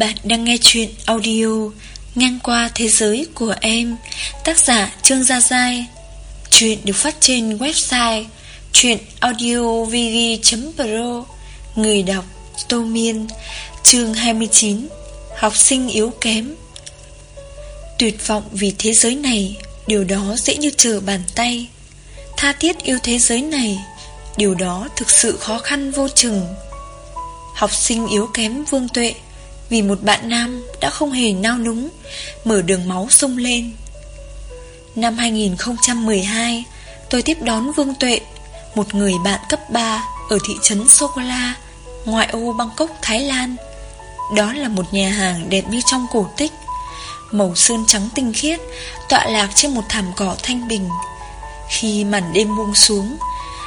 Bạn đang nghe chuyện audio Ngang qua thế giới của em, Tác giả Trương Gia Giai. Chuyện được phát trên website Chuyện audiovg.pro Người đọc Tô Miên, Chương 29 Học sinh yếu kém. Tuyệt vọng vì thế giới này, Điều đó dễ như trở bàn tay. Tha thiết yêu thế giới này, Điều đó thực sự khó khăn vô chừng. Học sinh yếu kém vương tuệ vì một bạn nam đã không hề nao núng Mở đường máu sung lên. Năm 2012 Tôi tiếp đón Vương Tuệ Một người bạn cấp 3 Ở thị trấn Sokola Ngoại ô Bangkok, Thái Lan. Đó là một nhà hàng đẹp như trong cổ tích Màu sơn trắng tinh khiết Tọa lạc trên một thảm cỏ thanh bình. Khi màn đêm buông xuống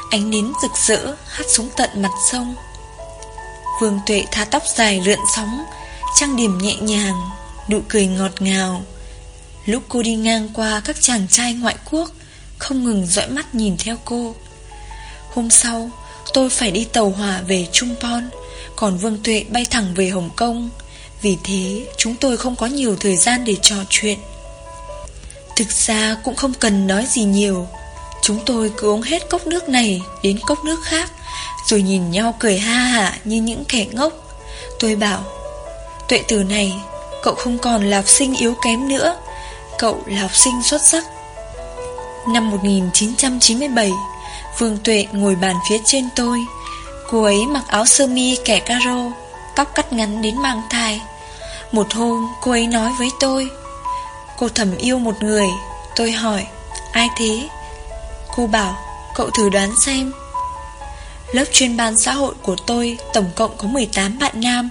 Ánh nến rực rỡ hắt xuống tận mặt sông. Vương Tuệ tha tóc dài lượn sóng Trang điểm nhẹ nhàng, Nụ cười ngọt ngào. Lúc cô đi ngang qua các chàng trai ngoại quốc, Không ngừng dõi mắt nhìn theo cô. Hôm sau, Tôi phải đi tàu hỏa về Trung Pon, Còn Vương Tuệ bay thẳng về Hồng Kông. Vì thế, chúng tôi không có nhiều thời gian để trò chuyện. Thực ra cũng không cần nói gì nhiều. Chúng tôi cứ uống hết cốc nước này Đến cốc nước khác, Rồi nhìn nhau cười ha hả như những kẻ ngốc. Tôi bảo Tuệ từ này, Cậu không còn là học sinh yếu kém nữa. Cậu là học sinh xuất sắc. Năm 1997 Vương Tuệ ngồi bàn phía trên tôi. Cô ấy mặc áo sơ mi kẻ caro, Tóc cắt ngắn đến mang thai. Một hôm, cô ấy nói với tôi, Cô thầm yêu một người. Tôi hỏi, Ai thế? Cô bảo, Cậu thử đoán xem. Lớp chuyên ban xã hội của tôi, Tổng cộng có 18 bạn nam.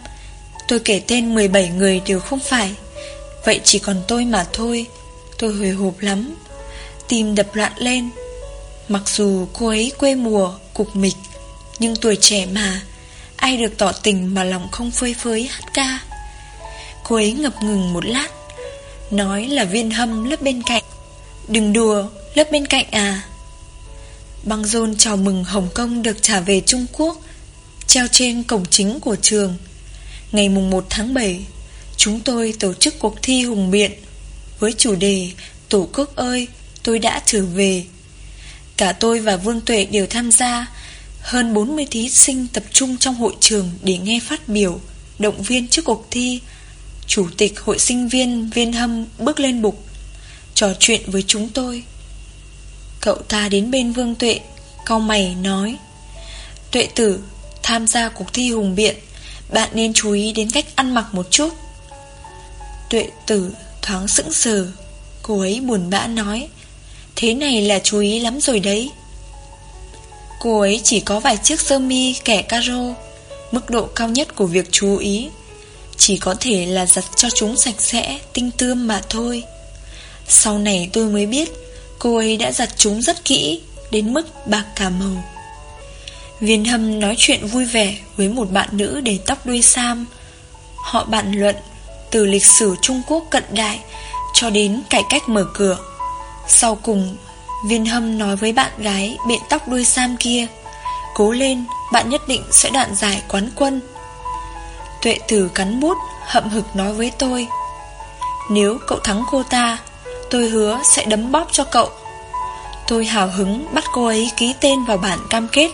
Tôi kể tên 17 người đều không phải. Vậy chỉ còn tôi mà thôi. Tôi hồi hộp lắm. Tim đập loạn lên. Mặc dù cô ấy quê mùa, cục mịch Nhưng tuổi trẻ mà. Ai được tỏ tình mà lòng không phơi phới hát ca. Cô ấy ngập ngừng một lát Nói là viên hâm lớp bên cạnh. Đừng đùa, lớp bên cạnh à. Băng rôn chào mừng Hồng Kông được trả về Trung Quốc Treo trên cổng chính của trường. Ngày mùng 1 tháng 7 Chúng tôi tổ chức cuộc thi hùng biện. Với chủ đề, Tổ quốc ơi, tôi đã trở về. Cả tôi và Vương Tuệ đều tham gia. Hơn 40 thí sinh tập trung trong hội trường Để nghe phát biểu, Động viên trước cuộc thi. Chủ tịch hội sinh viên Viên Hâm bước lên bục, Trò chuyện với chúng tôi. Cậu ta đến bên Vương Tuệ, Cau mày nói, Tuệ tử, Tham gia cuộc thi hùng biện bạn nên chú ý đến cách ăn mặc một chút. Tuệ tử thoáng sững sờ. Cô ấy buồn bã nói, Thế này là chú ý lắm rồi đấy. Cô ấy chỉ có vài chiếc sơ mi kẻ caro, Mức độ cao nhất của việc chú ý. Chỉ có thể là giặt cho chúng sạch sẽ, Tinh tươm mà thôi. Sau này tôi mới biết, Cô ấy đã giặt chúng rất kỹ, Đến mức bạc cả màu. Viên hâm nói chuyện vui vẻ Với một bạn nữ để tóc đuôi sam. Họ bàn luận Từ lịch sử Trung Quốc cận đại Cho đến cải cách mở cửa. Sau cùng, Viên hâm nói với bạn gái Biện tóc đuôi sam kia, Cố lên, bạn nhất định sẽ đoạn giải quán quân. Tuệ tử cắn bút, Hậm hực nói với tôi, Nếu cậu thắng cô ta, Tôi hứa sẽ đấm bóp cho cậu. Tôi hào hứng bắt cô ấy ký tên vào bản cam kết.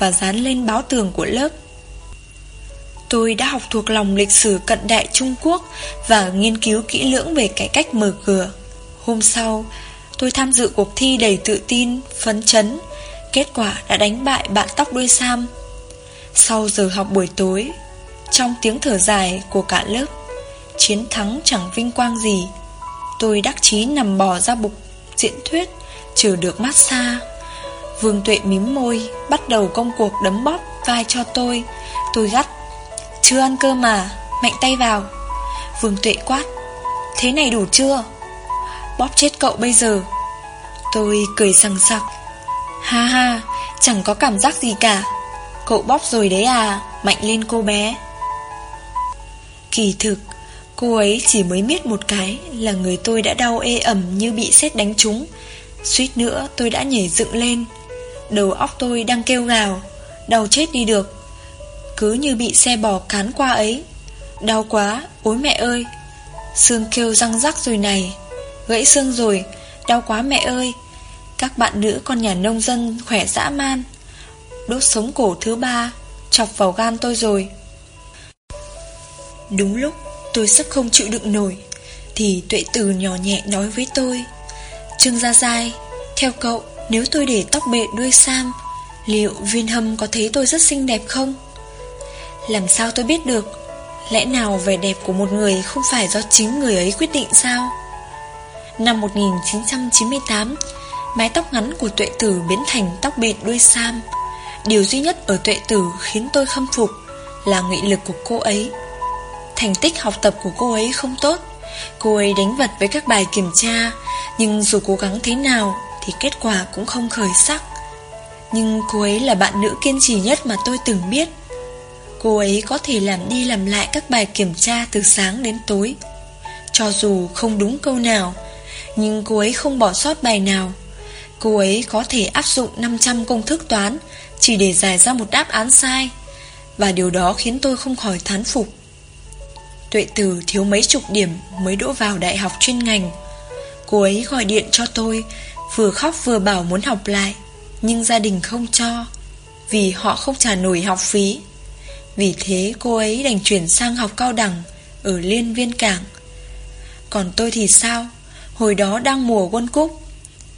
Và dán lên báo tường của lớp. Tôi đã học thuộc lòng lịch sử cận đại Trung Quốc Và nghiên cứu kỹ lưỡng về cải cách mở cửa. Hôm sau Tôi tham dự cuộc thi đầy tự tin, phấn chấn. Kết quả đã đánh bại bạn tóc đuôi sam. Sau giờ học buổi tối Trong tiếng thở dài của cả lớp Chiến thắng chẳng vinh quang gì. Tôi đắc chí nằm bò ra bục diễn thuyết Chờ được massage. Vương Tuệ mím môi, Bắt đầu công cuộc đấm bóp vai cho tôi. Tôi gắt, Chưa ăn cơm mà, Mạnh tay vào. Vương Tuệ quát, Thế này đủ chưa? Bóp chết cậu bây giờ. Tôi cười sằng sặc, Ha ha, Chẳng có cảm giác gì cả. Cậu bóp rồi đấy à Mạnh lên cô bé. Kỳ thực, Cô ấy chỉ mới biết một cái Là người tôi đã đau ê ẩm như bị sét đánh trúng. Suýt nữa tôi đã nhảy dựng lên Đầu óc tôi đang kêu gào Đau chết đi được. Cứ như bị xe bò cán qua ấy. Đau quá, ôi mẹ ơi. Xương kêu răng rắc rồi này. Gãy xương rồi. Đau quá mẹ ơi. Các bạn nữ con nhà nông dân khỏe dã man. Đốt sống cổ thứ ba Chọc vào gan tôi rồi. Đúng lúc tôi sắp không chịu đựng nổi Thì tuệ tử nhỏ nhẹ nói với tôi Trương Gia Giai Theo cậu nếu tôi để tóc bệ đuôi sam, Liệu viên hâm có thấy tôi rất xinh đẹp không? Làm sao tôi biết được? Lẽ nào vẻ đẹp của một người Không phải do chính người ấy quyết định sao? Năm 1998 Mái tóc ngắn của tuệ tử biến thành tóc bện đuôi sam. Điều duy nhất ở tuệ tử khiến tôi khâm phục Là nghị lực của cô ấy. Thành tích học tập của cô ấy không tốt. Cô ấy đánh vật với các bài kiểm tra, Nhưng dù cố gắng thế nào thì kết quả cũng không khởi sắc. Nhưng cô ấy là bạn nữ kiên trì nhất mà tôi từng biết. Cô ấy có thể làm đi làm lại các bài kiểm tra từ sáng đến tối. Cho dù không đúng câu nào, Nhưng cô ấy không bỏ sót bài nào. Cô ấy có thể áp dụng 500 công thức toán Chỉ để giải ra một đáp án sai. Và điều đó khiến tôi không khỏi thán phục. Tuệ Từ thiếu mấy chục điểm mới đỗ vào đại học chuyên ngành. Cô ấy gọi điện cho tôi Vừa khóc vừa bảo muốn học lại Nhưng gia đình không cho Vì họ không trả nổi học phí. Vì thế cô ấy đành chuyển sang học cao đẳng Ở Liên Viên Cảng. Còn tôi thì sao? Hồi đó đang mùa quân cúp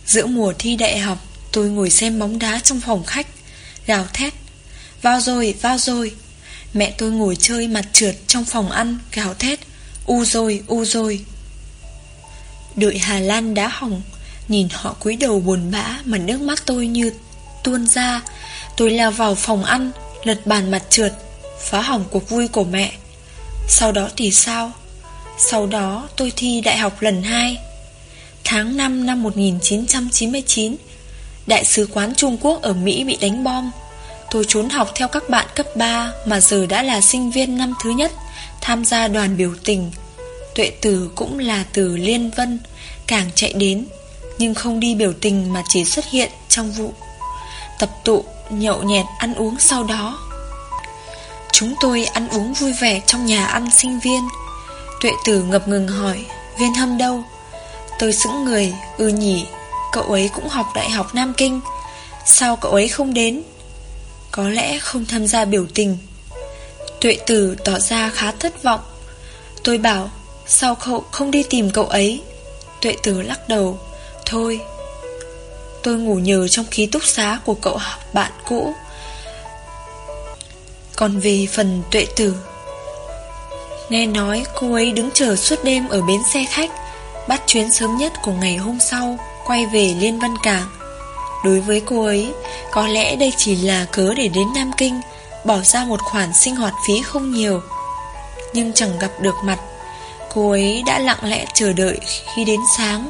Giữa mùa thi đại học Tôi ngồi xem bóng đá trong phòng khách Gào thét Vào rồi, vào rồi. Mẹ tôi ngồi chơi mặt trượt trong phòng ăn Gào thét U rồi, u rồi. Đội Hà Lan đá hỏng Nhìn họ cúi đầu buồn bã Mà nước mắt tôi như tuôn ra Tôi lao vào phòng ăn Lật bàn mặt trượt phá hỏng cuộc vui của mẹ. Sau đó thì sao? Sau đó tôi thi đại học lần 2. Tháng 5 năm 1999, Đại sứ quán Trung Quốc ở Mỹ bị đánh bom. Tôi trốn học theo các bạn cấp 3 mà giờ đã là sinh viên năm thứ nhất tham gia đoàn biểu tình. Tuệ tử cũng là từ Liên Vân, càng chạy đến, nhưng không đi biểu tình mà chỉ xuất hiện trong vụ tập tụ, nhậu nhẹt ăn uống sau đó. Chúng tôi ăn uống vui vẻ trong nhà ăn sinh viên. Tuệ tử ngập ngừng hỏi Viên hâm đâu? Tôi sững người Ừ nhỉ Cậu ấy cũng học đại học Nam Kinh. Sao cậu ấy không đến? Có lẽ không tham gia biểu tình. Tuệ tử tỏ ra khá thất vọng. Tôi bảo Sao cậu không đi tìm cậu ấy? Tuệ tử lắc đầu. Thôi. Tôi ngủ nhờ trong ký túc xá của cậu bạn cũ. Còn về phần tuệ tử, Nghe nói cô ấy đứng chờ suốt đêm ở bến xe khách, Bắt chuyến sớm nhất của ngày hôm sau, Quay về Liên Văn Cảng. Đối với cô ấy, Có lẽ đây chỉ là cớ để đến Nam Kinh, Bỏ ra một khoản sinh hoạt phí không nhiều. Nhưng chẳng gặp được mặt, Cô ấy đã lặng lẽ chờ đợi khi đến sáng.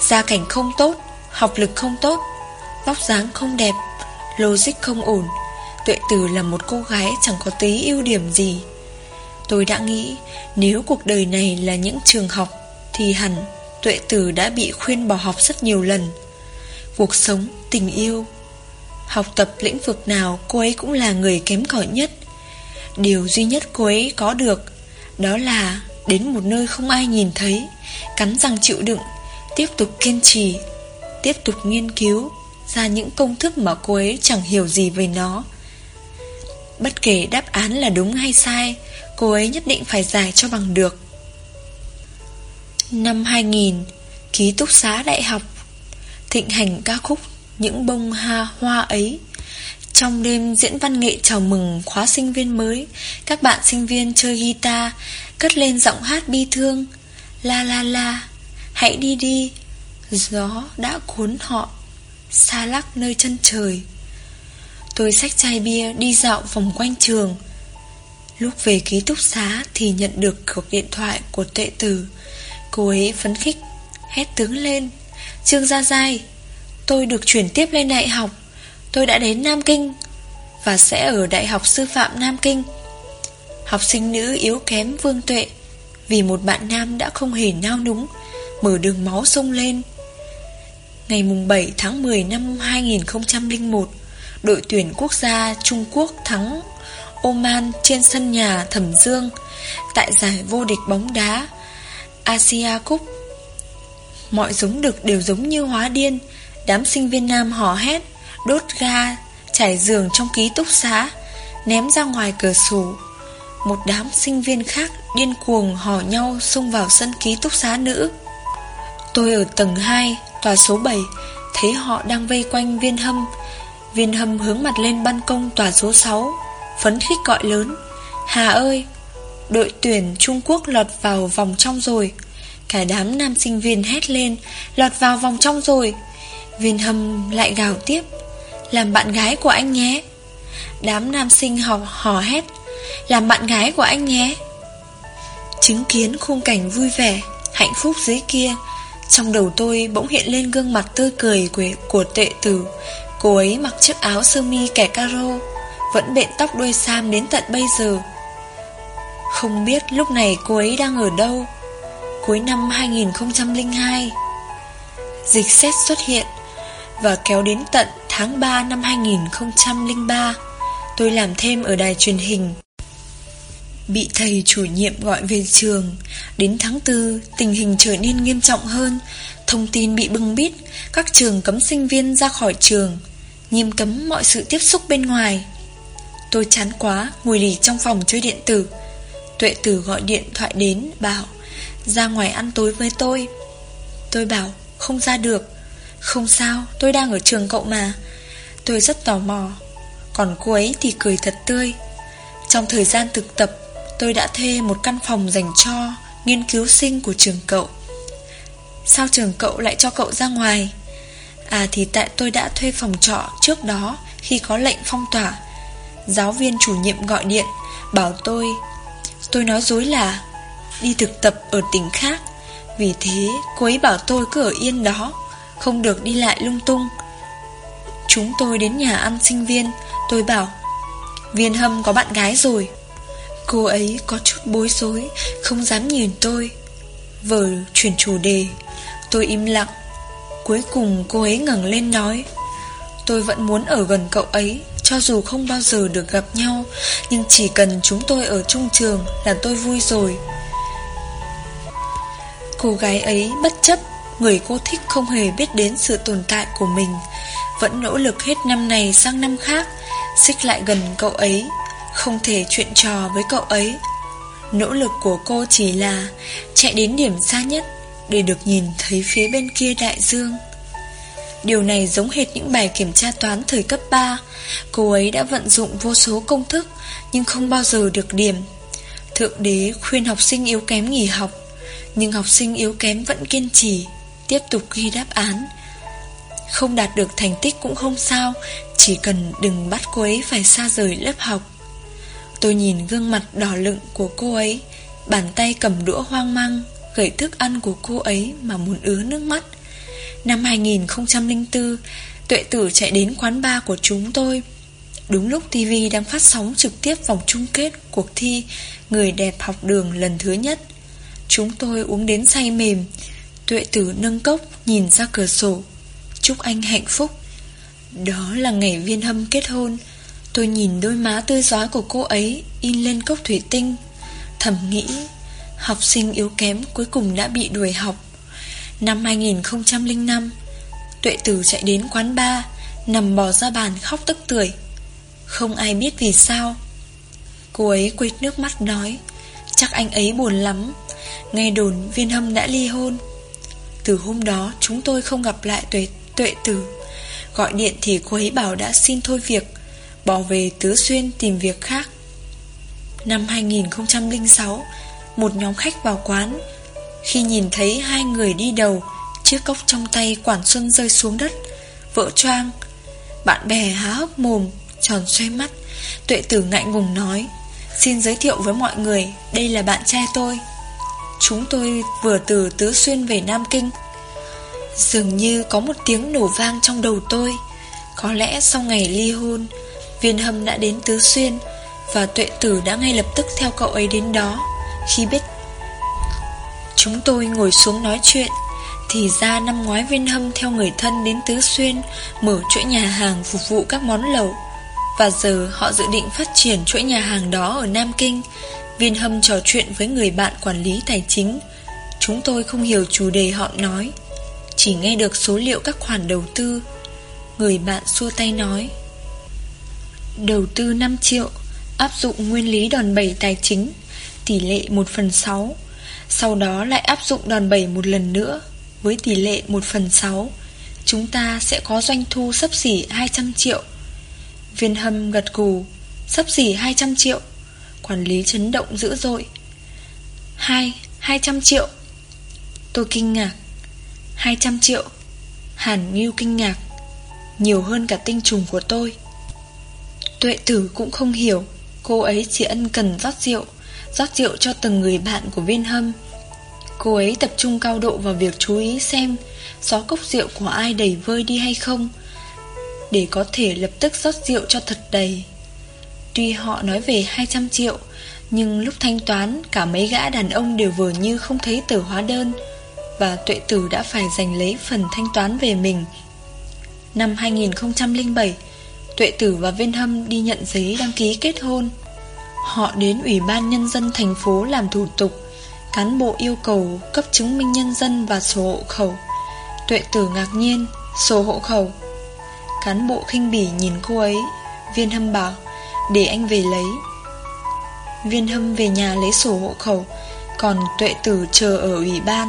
Gia cảnh không tốt Học lực không tốt Vóc dáng không đẹp Logic không ổn. Tuệ Tử là một cô gái chẳng có tí ưu điểm gì. Tôi đã nghĩ Nếu cuộc đời này là những trường học Thì hẳn Tuệ Tử đã bị khuyên bỏ học rất nhiều lần. Cuộc sống, tình yêu Học tập lĩnh vực nào Cô ấy cũng là người kém cỏi nhất. Điều duy nhất cô ấy có được Đó là Đến một nơi không ai nhìn thấy Cắn răng chịu đựng Tiếp tục kiên trì, Tiếp tục nghiên cứu Ra những công thức mà cô ấy chẳng hiểu gì về nó. Bất kể đáp án là đúng hay sai, Cô ấy nhất định phải giải cho bằng được. Năm 2000 Ký túc xá đại học, Thịnh hành ca khúc Những bông ha hoa ấy. Trong đêm diễn văn nghệ chào mừng khóa sinh viên mới, Các bạn sinh viên chơi guitar, Cất lên giọng hát bi thương, La la la. Hãy đi đi. Gió đã cuốn họ Xa lắc nơi chân trời. Tôi xách chai bia đi dạo vòng quanh trường. Lúc về ký túc xá Thì nhận được cuộc điện thoại của tệ tử. Cô ấy phấn khích, Hét tướng lên. Trương Gia Giai, Tôi được chuyển tiếp lên đại học. Tôi đã đến Nam Kinh Và sẽ ở Đại học Sư phạm Nam Kinh. Học sinh nữ yếu kém Vương Tuệ, Vì một bạn nam đã không hề nao núng Mở đường máu sông lên. Ngày mùng 7 tháng 10 năm 2001 đội tuyển quốc gia Trung Quốc thắng Oman trên sân nhà Thẩm Dương Tại giải vô địch bóng đá Asia Cup. Mọi giống đực đều giống như hóa điên, Đám sinh viên nam hò hét, Đốt ga, Trải giường trong ký túc xá, Ném ra ngoài cửa sổ. Một đám sinh viên khác Điên cuồng hò nhau xông vào sân ký túc xá nữ. Tôi ở tầng 2 Tòa số 7 Thấy họ đang vây quanh viên hâm. Viên hâm hướng mặt lên ban công tòa số 6 Phấn khích gọi lớn. Hà ơi! Đội tuyển Trung Quốc lọt vào vòng trong rồi. Cả đám nam sinh viên hét lên Lọt vào vòng trong rồi. Viên hâm lại gào tiếp Làm bạn gái của anh nhé. Đám nam sinh hò, hò hét Làm bạn gái của anh nhé. Chứng kiến khung cảnh vui vẻ Hạnh phúc dưới kia trong đầu tôi bỗng hiện lên gương mặt tươi cười của, của tệ tử. Cô ấy mặc chiếc áo sơ mi kẻ caro Vẫn bện tóc đuôi sam đến tận bây giờ. Không biết lúc này cô ấy đang ở đâu. Cuối năm 2002 Dịch xét xuất hiện Và kéo đến tận tháng 3 năm 2003 Tôi làm thêm ở đài truyền hình. Bị thầy chủ nhiệm gọi về trường. Đến tháng 4 Tình hình trở nên nghiêm trọng hơn. Thông tin bị bưng bít, Các trường cấm sinh viên ra khỏi trường, Nghiêm cấm mọi sự tiếp xúc bên ngoài. Tôi chán quá, Ngồi lì trong phòng chơi điện tử. Tuệ tử gọi điện thoại đến, Bảo, ra ngoài ăn tối với tôi. Tôi bảo, không ra được. Không sao, tôi đang ở trường cậu mà. Tôi rất tò mò. Còn cô ấy thì cười thật tươi. Trong thời gian thực tập Tôi đã thuê một căn phòng dành cho Nghiên cứu sinh của trường cậu. Sao trường cậu lại cho cậu ra ngoài? À thì tại tôi đã thuê phòng trọ trước đó Khi có lệnh phong tỏa. Giáo viên chủ nhiệm gọi điện, Bảo tôi Tôi nói dối là Đi thực tập ở tỉnh khác. Vì thế, cô ấy bảo tôi cứ ở yên đó, Không được đi lại lung tung. Chúng tôi đến nhà ăn sinh viên. Tôi bảo, Viên hâm có bạn gái rồi. Cô ấy có chút bối rối, Không dám nhìn tôi. Vở chuyển chủ đề. Tôi im lặng. Cuối cùng cô ấy ngẩng lên nói, Tôi vẫn muốn ở gần cậu ấy, Cho dù không bao giờ được gặp nhau, Nhưng chỉ cần chúng tôi ở chung trường Là tôi vui rồi. Cô gái ấy bất chấp, Người cô thích không hề biết đến sự tồn tại của mình, Vẫn nỗ lực hết năm này sang năm khác, Xích lại gần cậu ấy. Không thể chuyện trò với cậu ấy. Nỗ lực của cô chỉ là Chạy đến điểm xa nhất Để được nhìn thấy phía bên kia đại dương. Điều này giống hệt những bài kiểm tra toán thời cấp 3 Cô ấy đã vận dụng vô số công thức Nhưng không bao giờ được điểm. Thượng đế khuyên học sinh yếu kém nghỉ học, nhưng học sinh yếu kém vẫn kiên trì, Tiếp tục ghi đáp án. Không đạt được thành tích cũng không sao, Chỉ cần đừng bắt cô ấy phải xa rời lớp học. Tôi nhìn gương mặt đỏ lựng của cô ấy, Bàn tay cầm đũa hoang mang Gửi thức ăn của cô ấy mà muốn ứa nước mắt. Năm 2004 Tuệ tử chạy đến quán bar của chúng tôi. Đúng lúc TV đang phát sóng trực tiếp vòng chung kết cuộc thi Người đẹp học đường lần thứ nhất, Chúng tôi uống đến say mềm. Tuệ tử nâng cốc nhìn ra cửa sổ. Chúc anh hạnh phúc. Đó là ngày viên hâm kết hôn. Tôi nhìn đôi má tươi giói của cô ấy In lên cốc thủy tinh. Thầm nghĩ Học sinh yếu kém cuối cùng đã bị đuổi học. Năm 2005 Tuệ tử chạy đến quán bar Nằm bò ra bàn khóc tức tưởi. Không ai biết vì sao. Cô ấy quệt nước mắt nói Chắc anh ấy buồn lắm. Nghe đồn viên hâm đã ly hôn. Từ hôm đó chúng tôi không gặp lại tuệ, tuệ tử. Gọi điện thì cô ấy bảo đã xin thôi việc. Bỏ về Tứ Xuyên tìm việc khác. Năm 2006 Một nhóm khách vào quán. Khi nhìn thấy hai người đi đầu, Chiếc cốc trong tay Quản Xuân rơi xuống đất. Vỡ choang, Bạn bè há hốc mồm, Tròn xoay mắt. Tuệ tử ngại ngùng nói, Xin giới thiệu với mọi người, Đây là bạn trai tôi. Chúng tôi vừa từ Tứ Xuyên về Nam Kinh. Dường như có một tiếng nổ vang trong đầu tôi. Có lẽ sau ngày ly hôn Viên hâm đã đến Tứ Xuyên Và tuệ tử đã ngay lập tức theo cậu ấy đến đó. Khi biết Chúng tôi ngồi xuống nói chuyện, Thì ra năm ngoái viên hâm theo người thân đến Tứ Xuyên Mở chuỗi nhà hàng phục vụ các món lẩu. Và giờ họ dự định phát triển chuỗi nhà hàng đó ở Nam Kinh. Viên Hâm trò chuyện với người bạn quản lý tài chính. Chúng tôi không hiểu chủ đề họ nói, Chỉ nghe được số liệu các khoản đầu tư. Người bạn xua tay nói Đầu tư 5 triệu, Áp dụng nguyên lý đòn bẩy tài chính, Tỷ lệ 1 phần 6 Sau đó lại áp dụng đòn bẩy một lần nữa, Với tỷ lệ 1 phần 6 Chúng ta sẽ có doanh thu sấp xỉ 200 triệu. Viên hâm gật gù, Sấp xỉ 200 triệu. Quản lý chấn động dữ dội. 2. 200 triệu. Tôi kinh ngạc. 200 triệu. Hàn Nghiêu kinh ngạc. Nhiều hơn cả tinh trùng của tôi. Tuệ tử cũng không hiểu, Cô ấy chỉ ân cần rót rượu rót rượu cho từng người bạn của viên hâm. Cô ấy tập trung cao độ vào việc chú ý xem Xó cốc rượu của ai đầy vơi đi hay không, Để có thể lập tức rót rượu cho thật đầy. Tuy họ nói về 200 triệu, Nhưng lúc thanh toán, Cả mấy gã đàn ông đều vừa như không thấy tờ hóa đơn, Và tuệ tử đã phải giành lấy phần thanh toán về mình. Năm 2007 Tuệ tử và viên hâm đi nhận giấy đăng ký kết hôn. Họ đến Ủy ban Nhân dân thành phố làm thủ tục, Cán bộ yêu cầu cấp chứng minh nhân dân và sổ hộ khẩu. Tuệ tử ngạc nhiên, Sổ hộ khẩu? Cán bộ khinh bỉ nhìn cô ấy. Viên hâm bảo, Để anh về lấy. Viên hâm về nhà lấy sổ hộ khẩu, Còn tuệ tử chờ ở ủy ban.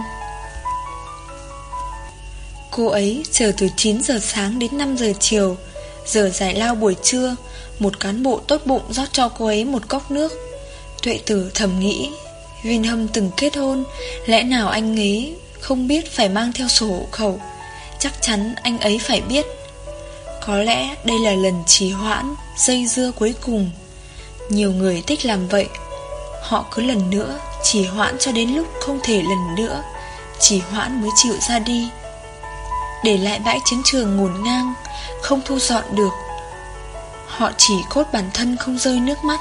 Cô ấy chờ từ 9 giờ sáng đến 5 giờ chiều. Giờ giải lao buổi trưa, Một cán bộ tốt bụng rót cho cô ấy một cốc nước. Tuệ tử thầm nghĩ Vin Hâm từng kết hôn, Lẽ nào anh ấy không biết phải mang theo sổ hộ khẩu? Chắc chắn anh ấy phải biết. Có lẽ đây là lần trì hoãn, Dây dưa cuối cùng. Nhiều người thích làm vậy. Họ cứ lần nữa Chỉ hoãn cho đến lúc không thể lần nữa. Chỉ hoãn mới chịu ra đi. Để lại bãi chiến trường ngổn ngang, Không thu dọn được. Họ chỉ cốt bản thân không rơi nước mắt,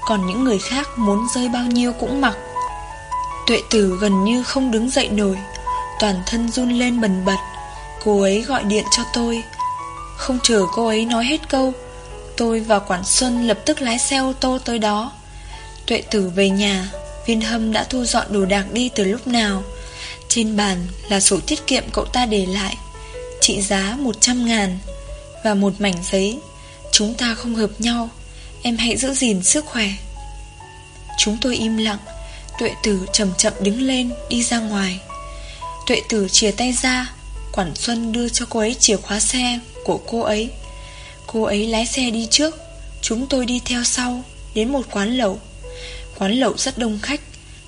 Còn những người khác muốn rơi bao nhiêu cũng mặc. Tuệ tử gần như không đứng dậy nổi, Toàn thân run lên bần bật. Cô ấy gọi điện cho tôi. Không chờ cô ấy nói hết câu, Tôi và Quản Xuân lập tức lái xe ô tô tới đó. Tuệ tử về nhà, Viên hâm đã thu dọn đồ đạc đi từ lúc nào. Trên bàn là sổ tiết kiệm cậu ta để lại. Trị giá 100 ngàn Và một mảnh giấy. Chúng ta không hợp nhau, Em hãy giữ gìn sức khỏe. Chúng tôi im lặng. Tuệ tử chậm chậm đứng lên, Đi ra ngoài. Tuệ tử chia tay ra, Quản Xuân đưa cho cô ấy chìa khóa xe Của cô ấy. Cô ấy lái xe đi trước, Chúng tôi đi theo sau, Đến một quán lẩu. Quán lẩu rất đông khách,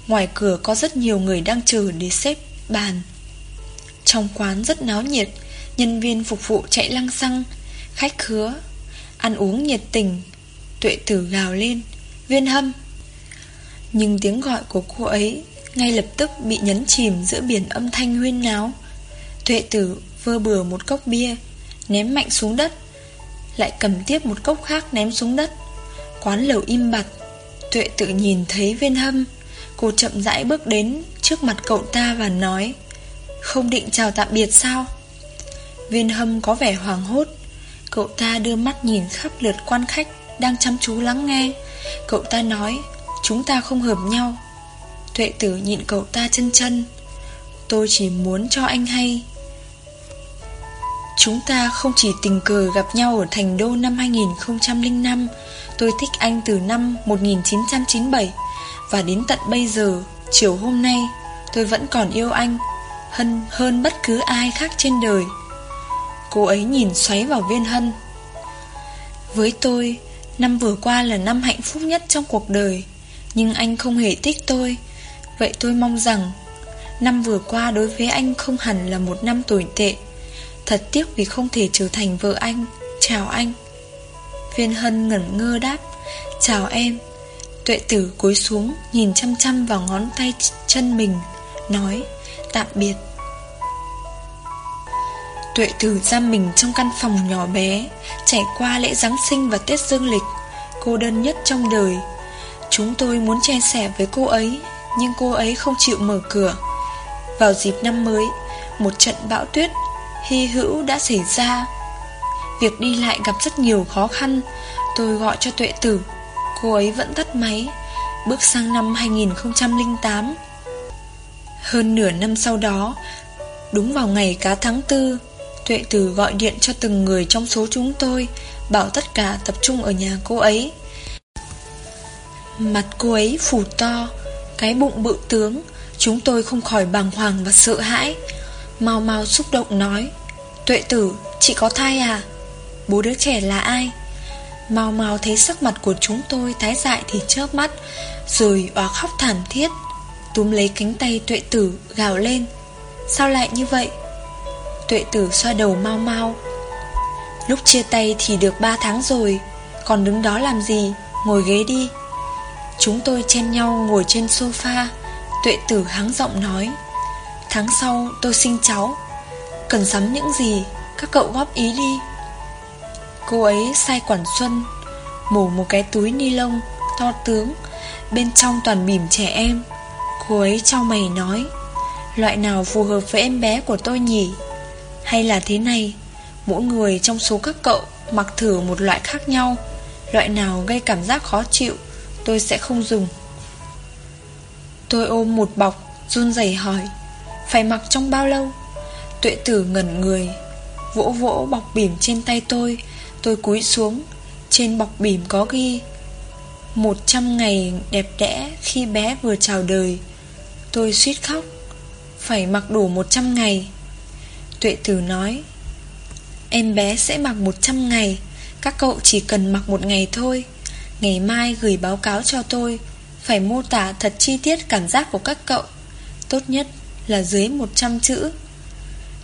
Ngoài cửa có rất nhiều người đang chờ để xếp bàn. Trong quán rất náo nhiệt Nhân viên phục vụ chạy lăng xăng, Khách khứa Ăn uống nhiệt tình, Tuệ tử gào lên, Viên hâm. Nhưng tiếng gọi của cô ấy Ngay lập tức bị nhấn chìm giữa biển âm thanh huyên náo. Tuệ tử vơ bừa một cốc bia, Ném mạnh xuống đất, Lại cầm tiếp một cốc khác ném xuống đất. Quán lầu im bặt, Tuệ tử nhìn thấy viên hâm. Cô chậm rãi bước đến Trước mặt cậu ta và nói, Không định chào tạm biệt sao? Viên hâm có vẻ hoàng hốt. Cậu ta đưa mắt nhìn khắp lượt quan khách Đang chăm chú lắng nghe. Cậu ta nói Chúng ta không hợp nhau. Tuệ tử nhịn cậu ta chân chân. Tôi chỉ muốn cho anh hay. Chúng ta không chỉ tình cờ gặp nhau ở thành đô năm 2005 Tôi thích anh từ năm 1997 Và đến tận bây giờ, chiều hôm nay Tôi vẫn còn yêu anh Hơn, hơn bất cứ ai khác trên đời. Cô ấy nhìn xoáy vào viên hân. Với tôi, Năm vừa qua là năm hạnh phúc nhất trong cuộc đời, Nhưng anh không hề thích tôi. Vậy tôi mong rằng, Năm vừa qua đối với anh không hẳn là một năm tồi tệ. Thật tiếc vì không thể trở thành vợ anh, Chào anh. Viên hân ngẩn ngơ đáp, Chào em. Tuệ tử cúi xuống, Nhìn chăm chăm vào ngón tay chân mình, Nói, tạm biệt. Tuệ tử giam mình trong căn phòng nhỏ bé, Trải qua lễ Giáng sinh và Tết Dương Lịch, Cô đơn nhất trong đời. Chúng tôi muốn chia sẻ với cô ấy, Nhưng cô ấy không chịu mở cửa. Vào dịp năm mới, Một trận bão tuyết, hy hữu đã xảy ra. Việc đi lại gặp rất nhiều khó khăn. Tôi gọi cho tuệ tử. Cô ấy vẫn tắt máy. Bước sang năm 2008 Hơn nửa năm sau đó, Đúng vào ngày cá tháng tư Tuệ tử gọi điện cho từng người trong số chúng tôi Bảo tất cả tập trung ở nhà cô ấy Mặt cô ấy phủ to Cái bụng bự tướng Chúng tôi không khỏi bàng hoàng và sợ hãi Mau mau xúc động nói Tuệ tử, chị có thai à? Bố đứa trẻ là ai? Mau mau thấy sắc mặt của chúng tôi tái dại thì chớp mắt Rồi òa khóc thảm thiết Túm lấy cánh tay tuệ tử gào lên Sao lại như vậy? Tuệ tử xoa đầu mau mau. Lúc chia tay thì được 3 tháng rồi, Còn đứng đó làm gì? Ngồi ghế đi. Chúng tôi chen nhau ngồi trên sofa, Tuệ tử hắng giọng nói. Tháng sau, tôi sinh cháu. Cần sắm những gì? Các cậu góp ý đi. Cô ấy sai quản xuân, Mổ một cái túi ni lông To tướng Bên trong toàn bìm trẻ em. Cô ấy trao mày nói, Loại nào phù hợp với em bé của tôi nhỉ? Hay là thế này, Mỗi người trong số các cậu Mặc thử một loại khác nhau. Loại nào gây cảm giác khó chịu, Tôi sẽ không dùng. Tôi ôm một bọc, Run rẩy hỏi, Phải mặc trong bao lâu? Tuệ tử ngẩn người, Vỗ vỗ bọc bìm trên tay tôi. Tôi cúi xuống, Trên bọc bìm có ghi, một trăm ngày đẹp đẽ Khi bé vừa chào đời. Tôi suýt khóc, Phải mặc đủ một trăm ngày. Tuệ tử nói, Em bé sẽ mặc một trăm ngày, Các cậu chỉ cần mặc một ngày thôi. Ngày mai gửi báo cáo cho tôi, Phải mô tả thật chi tiết cảm giác của các cậu. Tốt nhất là dưới 100 chữ.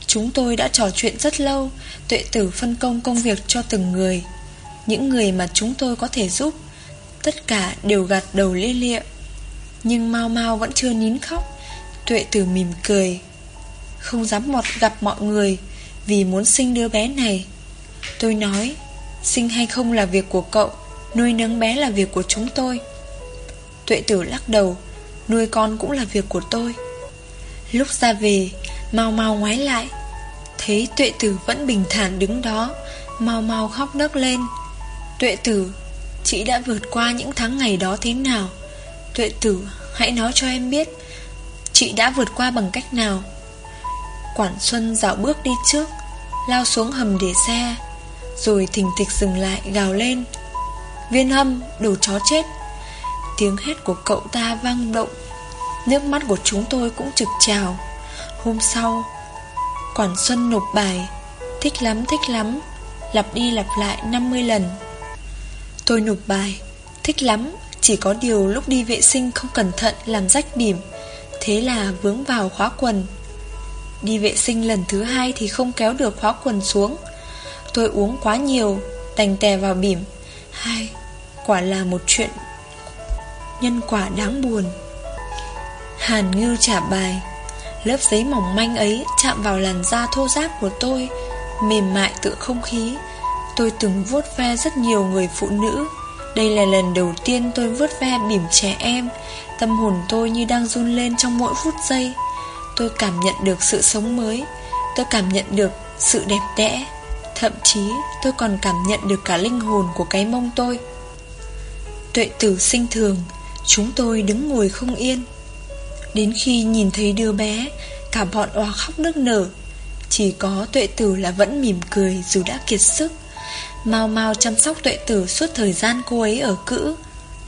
Chúng tôi đã trò chuyện rất lâu, Tuệ tử phân công công việc cho từng người. Những người mà chúng tôi có thể giúp, Tất cả đều gạt đầu lia lịa. Nhưng Mau Mau vẫn chưa nín khóc. Tuệ tử mỉm cười. Không dám mọt gặp mọi người Vì muốn sinh đứa bé này. Tôi nói, Sinh hay không là việc của cậu, Nuôi nấng bé là việc của chúng tôi. Tuệ tử lắc đầu, Nuôi con cũng là việc của tôi. Lúc ra về, Mau mau ngoái lại. Thấy tuệ tử vẫn bình thản đứng đó, Mau mau khóc nấc lên. Tuệ tử, Chị đã vượt qua những tháng ngày đó thế nào? Tuệ tử, Hãy nói cho em biết, Chị đã vượt qua bằng cách nào? Quản Xuân dạo bước đi trước, Lao xuống hầm để xe, Rồi thình thịch dừng lại, gào lên. Viên hâm, đồ chó chết. Tiếng hét của cậu ta vang động. Nước mắt của chúng tôi cũng trực trào. Hôm sau, Quản Xuân nộp bài, Thích lắm thích lắm, Lặp đi lặp lại 50 lần. Tôi nộp bài, Thích lắm, Chỉ có điều lúc đi vệ sinh không cẩn thận làm rách bỉm, Thế là vướng vào khóa quần. Đi vệ sinh lần thứ hai thì không kéo được khóa quần xuống. Tôi uống quá nhiều, Đành tè vào bỉm. Hai, Quả là một chuyện Nhân quả đáng buồn. Hàn Ngưu trả bài, Lớp giấy mỏng manh ấy chạm vào làn da thô ráp của tôi, Mềm mại tựa không khí. Tôi từng vuốt ve rất nhiều người phụ nữ. Đây là lần đầu tiên tôi vuốt ve bỉm trẻ em. Tâm hồn tôi như đang run lên trong mỗi phút giây. Tôi cảm nhận được sự sống mới, Tôi cảm nhận được sự đẹp đẽ. Thậm chí, tôi còn cảm nhận được cả linh hồn của cái mông tôi. Tuệ tử sinh thường, Chúng tôi đứng ngồi không yên. Đến khi nhìn thấy đứa bé, Cả bọn oa khóc nức nở. Chỉ có tuệ tử là vẫn mỉm cười Dù đã kiệt sức. Mau mau chăm sóc tuệ tử suốt thời gian cô ấy ở cữ.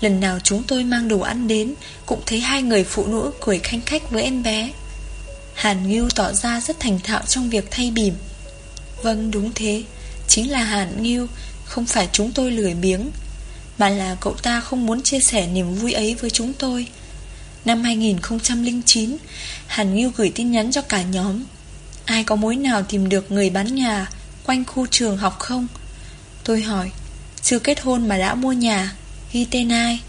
Lần nào chúng tôi mang đồ ăn đến, Cũng thấy hai người phụ nữ cười khanh khách với em bé. Hàn Ngưu tỏ ra rất thành thạo trong việc thay bìm. Vâng đúng thế. Chính là Hàn Ngưu, Không phải chúng tôi lười biếng, Mà là cậu ta không muốn chia sẻ niềm vui ấy với chúng tôi. Năm 2009 Hàn Ngưu gửi tin nhắn cho cả nhóm. Ai có mối nào tìm được người bán nhà Quanh khu trường học không? Tôi hỏi. Chưa kết hôn mà đã mua nhà. Ghi tên ai?